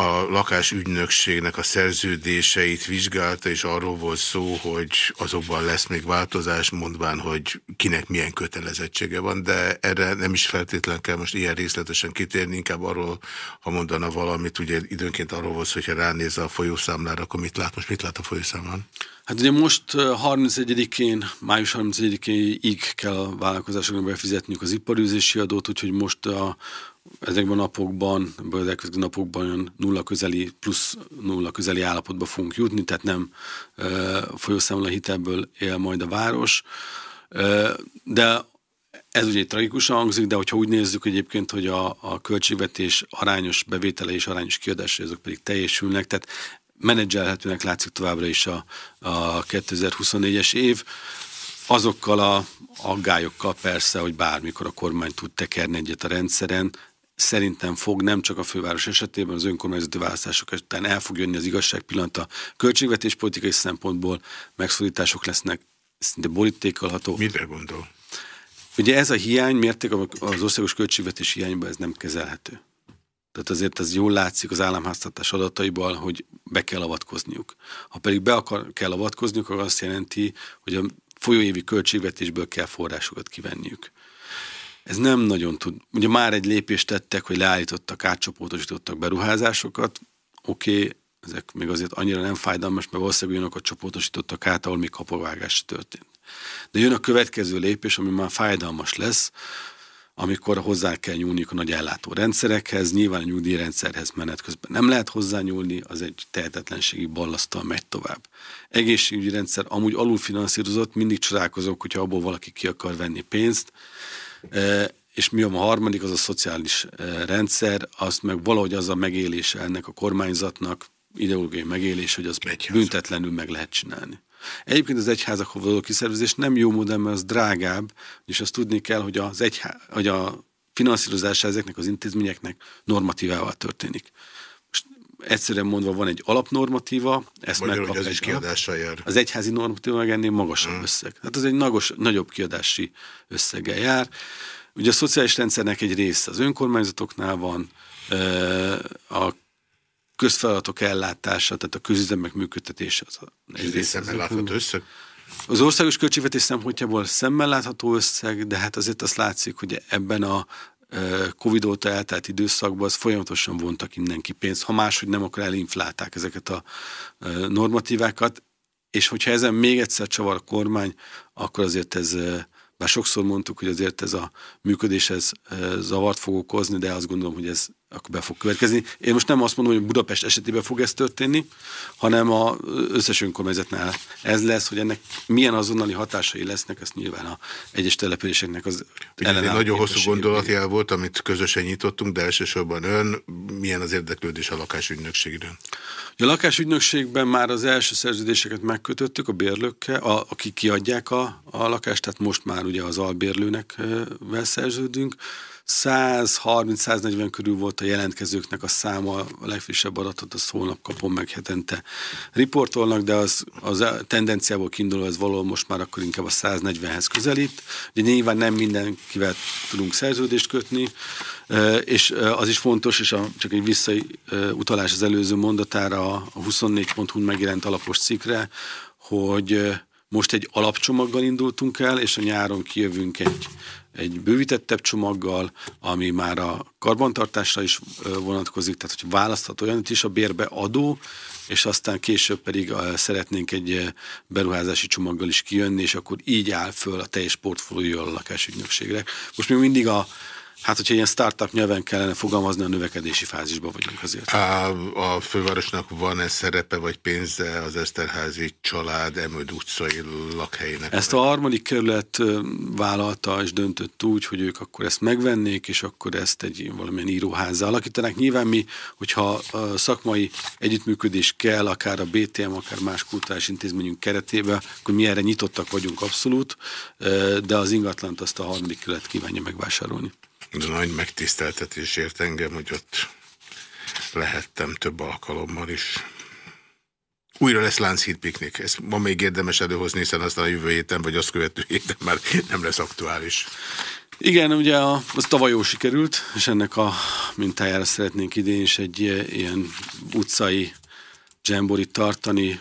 Speaker 2: a lakásügynökségnek a szerződéseit vizsgálta, és arról volt szó, hogy azokban lesz még változás, mondván, hogy kinek milyen kötelezettsége van, de erre nem is feltétlen kell most ilyen részletesen kitérni, inkább arról, ha mondana valamit, ugye időnként arról volt, hogyha ránéz a folyószámlára, akkor mit lát? Most mit lát a folyószámlán?
Speaker 4: Hát ugye most 31-én, május 31-ig kell a vállalkozásoknak befizetniük az iparűzési adót, úgyhogy most a ezekben a napokban, a napokban olyan nulla közeli, plusz nulla közeli állapotba fogunk jutni, tehát nem e, folyószámla hitelből él majd a város. E, de ez ugye tragikusan hangzik, de hogyha úgy nézzük egyébként, hogy a, a költségvetés arányos bevétele és arányos kiadása, azok pedig teljesülnek, tehát menedzselhetőnek látszik továbbra is a, a 2024-es év azokkal a aggályokkal persze, hogy bármikor a kormány tud tekerni egyet a rendszeren, szerintem fog nem csak a főváros esetében, az önkormányzati választások után el fog jönni az igazság pillanata. Költségvetés politikai szempontból megszorítások lesznek, szinte borítékolható.
Speaker 2: Mire gondol?
Speaker 4: Ugye ez a hiány mérték az országos költségvetés hiányban ez nem kezelhető. Tehát azért ez jól látszik az államháztartás adataiból, hogy be kell avatkozniuk. Ha pedig be akar, kell avatkozniuk, akkor azt jelenti, hogy a folyóévi költségvetésből kell forrásokat kivenniük ez nem nagyon tud. Ugye már egy lépést tettek, hogy leállítottak, átcsoportosítottak beruházásokat, oké, okay, ezek még azért annyira nem fájdalmas, mert valószínűleg olyanokat csoportosítottak át, ahol még kapovágás történt. De jön a következő lépés, ami már fájdalmas lesz, amikor hozzá kell nyúlni a nagy ellátó rendszerekhez, nyilván a nyugdíjrendszerhez menet közben nem lehet hozzányúlni, az egy tehetetlenségi ballasztal megy tovább. Egészségügyi rendszer amúgy alulfinanszírozott, mindig csodálkozok, hogyha abból valaki ki akar venni pénzt, és mi a harmadik, az a szociális rendszer, azt meg valahogy az a megélése ennek a kormányzatnak, ideológiai megélés, hogy az Egyház. büntetlenül meg lehet csinálni. Egyébként az egyházakhoz való kiszervezés nem jó modell, mert az drágább, és azt tudni kell, hogy, az egyhá, hogy a finanszírozása ezeknek az intézményeknek normatívával történik. Egyszerűen mondva van egy alapnormatíva,
Speaker 2: ezt Magyar, meg az is kiadással jár.
Speaker 4: Az egyházi normatíva meg ennél magasabb hmm. összeg. Hát ez egy nagos, nagyobb kiadási összeggel jár. Ugye a szociális rendszernek egy része az önkormányzatoknál van, a közfeladatok ellátása, tehát a közüzemek működtetése az
Speaker 2: egy része. látható összeg?
Speaker 4: Az országos költségvetés szempontjából szemmel látható összeg, de hát azért azt látszik, hogy ebben a Covid óta eltelt időszakban az folyamatosan vontak innen ki pénzt, ha máshogy nem, akkor elinflálták ezeket a normatívákat, és hogyha ezen még egyszer csavar a kormány, akkor azért ez bár sokszor mondtuk, hogy azért ez a működés ez zavart fog okozni, de azt gondolom, hogy ez akkor be fog következni. Én most nem azt mondom, hogy Budapest esetében fog ez történni, hanem az összes önkormányzatnál ez lesz, hogy ennek milyen azonnali hatásai lesznek, ezt nyilván a egyes településeknek az
Speaker 2: ellenálló Nagyon hosszú gondolatjel volt, amit közösen nyitottunk, de elsősorban ön milyen az érdeklődés a lakásügynökségről?
Speaker 4: A lakásügynökségben már az első szerződéseket megkötöttük a bérlőkkel, a, akik kiadják a, a lakást, tehát most már ugye az albérlőnek szerződünk. 130-140 körül volt a jelentkezőknek a száma, a legfrissebb adatot a holnap kapom meg hetente riportolnak, de az, az tendenciából kiinduló ez valahol most már akkor inkább a 140-hez közelít. Ugye nyilván nem mindenkivel tudunk szerződést kötni, és az is fontos, és a, csak egy visszautalás az előző mondatára, a 24.hu megjelent alapos cikkre, hogy most egy alapcsomaggal indultunk el, és a nyáron kijövünk egy, egy bővítettebb csomaggal, ami már a karbantartásra is vonatkozik, tehát hogy választhat olyan is a bérbe adó, és aztán később pedig szeretnénk egy beruházási csomaggal is kijönni, és akkor így áll föl a teljes portfólió a lakásügynökségre. Most még mindig a Hát, hogyha ilyen startup nyelven kellene fogalmazni, a növekedési fázisban vagyunk azért.
Speaker 2: A, a fővárosnak van-e szerepe vagy pénze az Eszterházi család Emőd utcai lakhelyének?
Speaker 4: Ezt a harmadik kerület vállalta és döntött úgy, hogy ők akkor ezt megvennék, és akkor ezt egy valamilyen íróházzá alakítanák. Nyilván mi, hogyha a szakmai együttműködés kell, akár a BTM, akár más kultúrás intézményünk keretében, akkor mi erre nyitottak vagyunk abszolút, de az ingatlant azt a harmadik kerület kívánja megvásárolni
Speaker 2: de nagy megtiszteltetés ért engem, hogy ott lehettem több alkalommal is. Újra lesz Lánchíd piknik. Ezt ma még érdemes előhozni, hiszen aztán a jövő héten, vagy azt követő héten már nem lesz aktuális.
Speaker 4: Igen, ugye a, az tavaly jó sikerült, és ennek a mintájára szeretnénk idén is egy ilyen utcai jamborit tartani,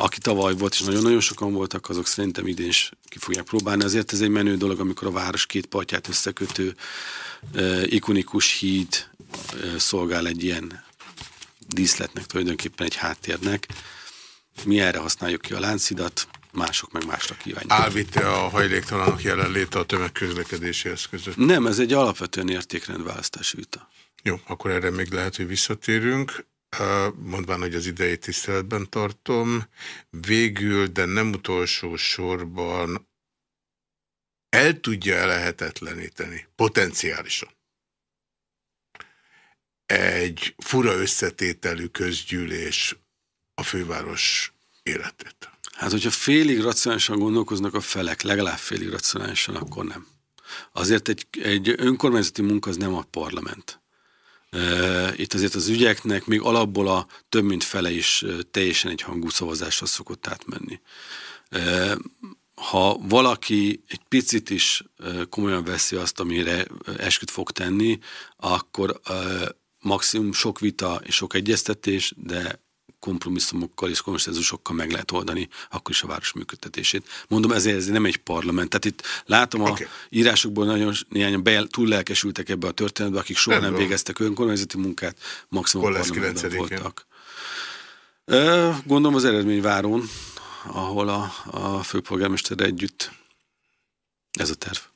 Speaker 4: aki tavaly volt, és nagyon-nagyon sokan voltak, azok szerintem idén is ki fogják próbálni. Azért ez egy menő dolog, amikor a város két partját összekötő uh, ikonikus híd uh, szolgál egy ilyen díszletnek, tulajdonképpen egy háttérnek. Mi erre használjuk ki a láncidat, mások meg másra kívánják.
Speaker 2: Álvitte a hajléktalanok jelenléte a tömegközlekedési eszközött?
Speaker 4: Nem, ez egy alapvetően értékrendválasztási vita.
Speaker 2: Jó, akkor erre még lehet, hogy visszatérünk mondván, hogy az idei tiszteletben tartom. Végül, de nem utolsó sorban el tudja lehetetleníteni, potenciálisan egy fura összetételű közgyűlés a főváros életét?
Speaker 4: Hát, hogyha félig racionálisan gondolkoznak a felek, legalább félig racionálisan, akkor nem. Azért egy, egy önkormányzati munka az nem a parlament. Itt azért az ügyeknek még alapból a több mint fele is teljesen egy hangú szavazásra szokott átmenni. Ha valaki egy picit is komolyan veszi azt, amire esküt fog tenni, akkor maximum sok vita és sok egyeztetés, de kompromisszumokkal és konszenzusokkal meg lehet oldani akkor is a város működtetését. Mondom, ezért ez nem egy parlament. Tehát itt látom okay. a írásokból nagyon néhányan be, túl lelkesültek ebbe a történetbe, akik soha nem, nem végeztek önkormányzati munkát, maximum parlamentben voltak. Gondolom az eredményváron, ahol a, a főpolgármester együtt ez a terv.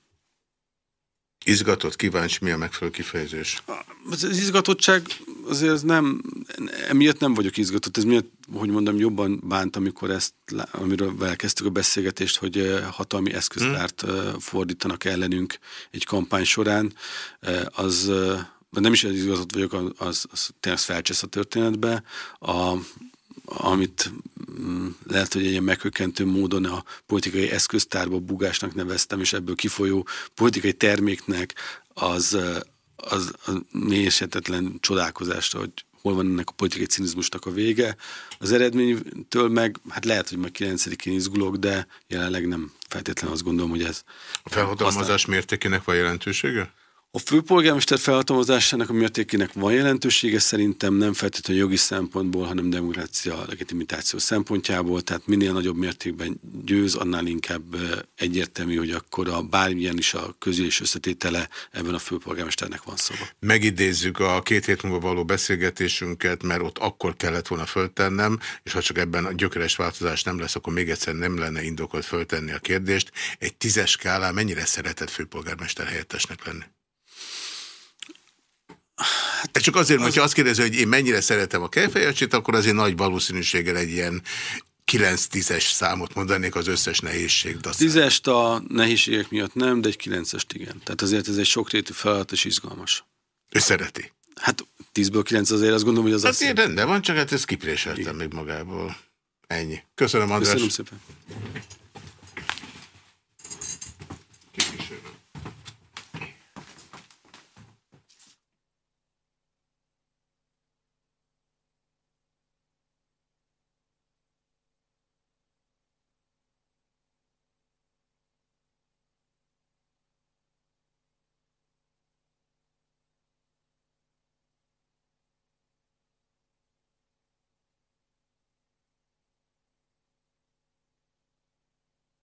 Speaker 2: Izgatott, kíváncsi, mi a megfelelő kifejezés?
Speaker 4: Az izgatottság azért ez nem, emiatt nem vagyok izgatott, ez miatt, hogy mondom, jobban bánt, amikor ezt, amiről elkezdtük a beszélgetést, hogy hatalmi eszköztárt hmm. fordítanak ellenünk egy kampány során, az nem is izgatott vagyok, az, az tényleg felcsesz a történetbe. A, amit mm, lehet, hogy egy ilyen megkökkentő módon a politikai eszköztárba bugásnak neveztem, és ebből kifolyó politikai terméknek az, az, az mélysetetlen csodálkozásra, hogy hol van ennek a politikai cinizmusnak a vége. Az eredménytől meg, hát lehet, hogy majd 9-én izgulok, de jelenleg nem feltétlenül azt gondolom, hogy ez...
Speaker 2: A felhatalmazás aztán... mértékének van jelentősége?
Speaker 4: A főpolgármester felhatalmazásának a mértékének van jelentősége, szerintem nem feltétlenül jogi szempontból, hanem demokrácia legitimitáció szempontjából, tehát minél nagyobb mértékben győz, annál inkább egyértelmű, hogy akkor a bármilyen is a közülés összetétele ebben a főpolgármesternek van szó.
Speaker 2: Megidézzük a két hét múlva való beszélgetésünket, mert ott akkor kellett volna föltennem, és ha csak ebben a gyökeres változás nem lesz, akkor még egyszer nem lenne indokolt föltenni a kérdést. Egy tízes skálán mennyire szeretett főpolgármester helyettesnek lenni? Hát csak azért, az... hogyha azt kérdezi, hogy én mennyire szeretem a kejfejacsit, akkor azért nagy valószínűséggel egy ilyen 9-10-es számot mondanék az összes nehézség.
Speaker 4: Tízest a nehézségek miatt nem, de egy 9-est igen. Tehát azért ez egy sokrétű feladat és izgalmas.
Speaker 2: Ő szereti.
Speaker 4: Hát 10-ből 9 azért azt gondolom, hogy az
Speaker 2: hát azt... rendben van, csak hát ezt kipréseltem még magából. Ennyi. Köszönöm, András.
Speaker 4: Köszönöm szépen.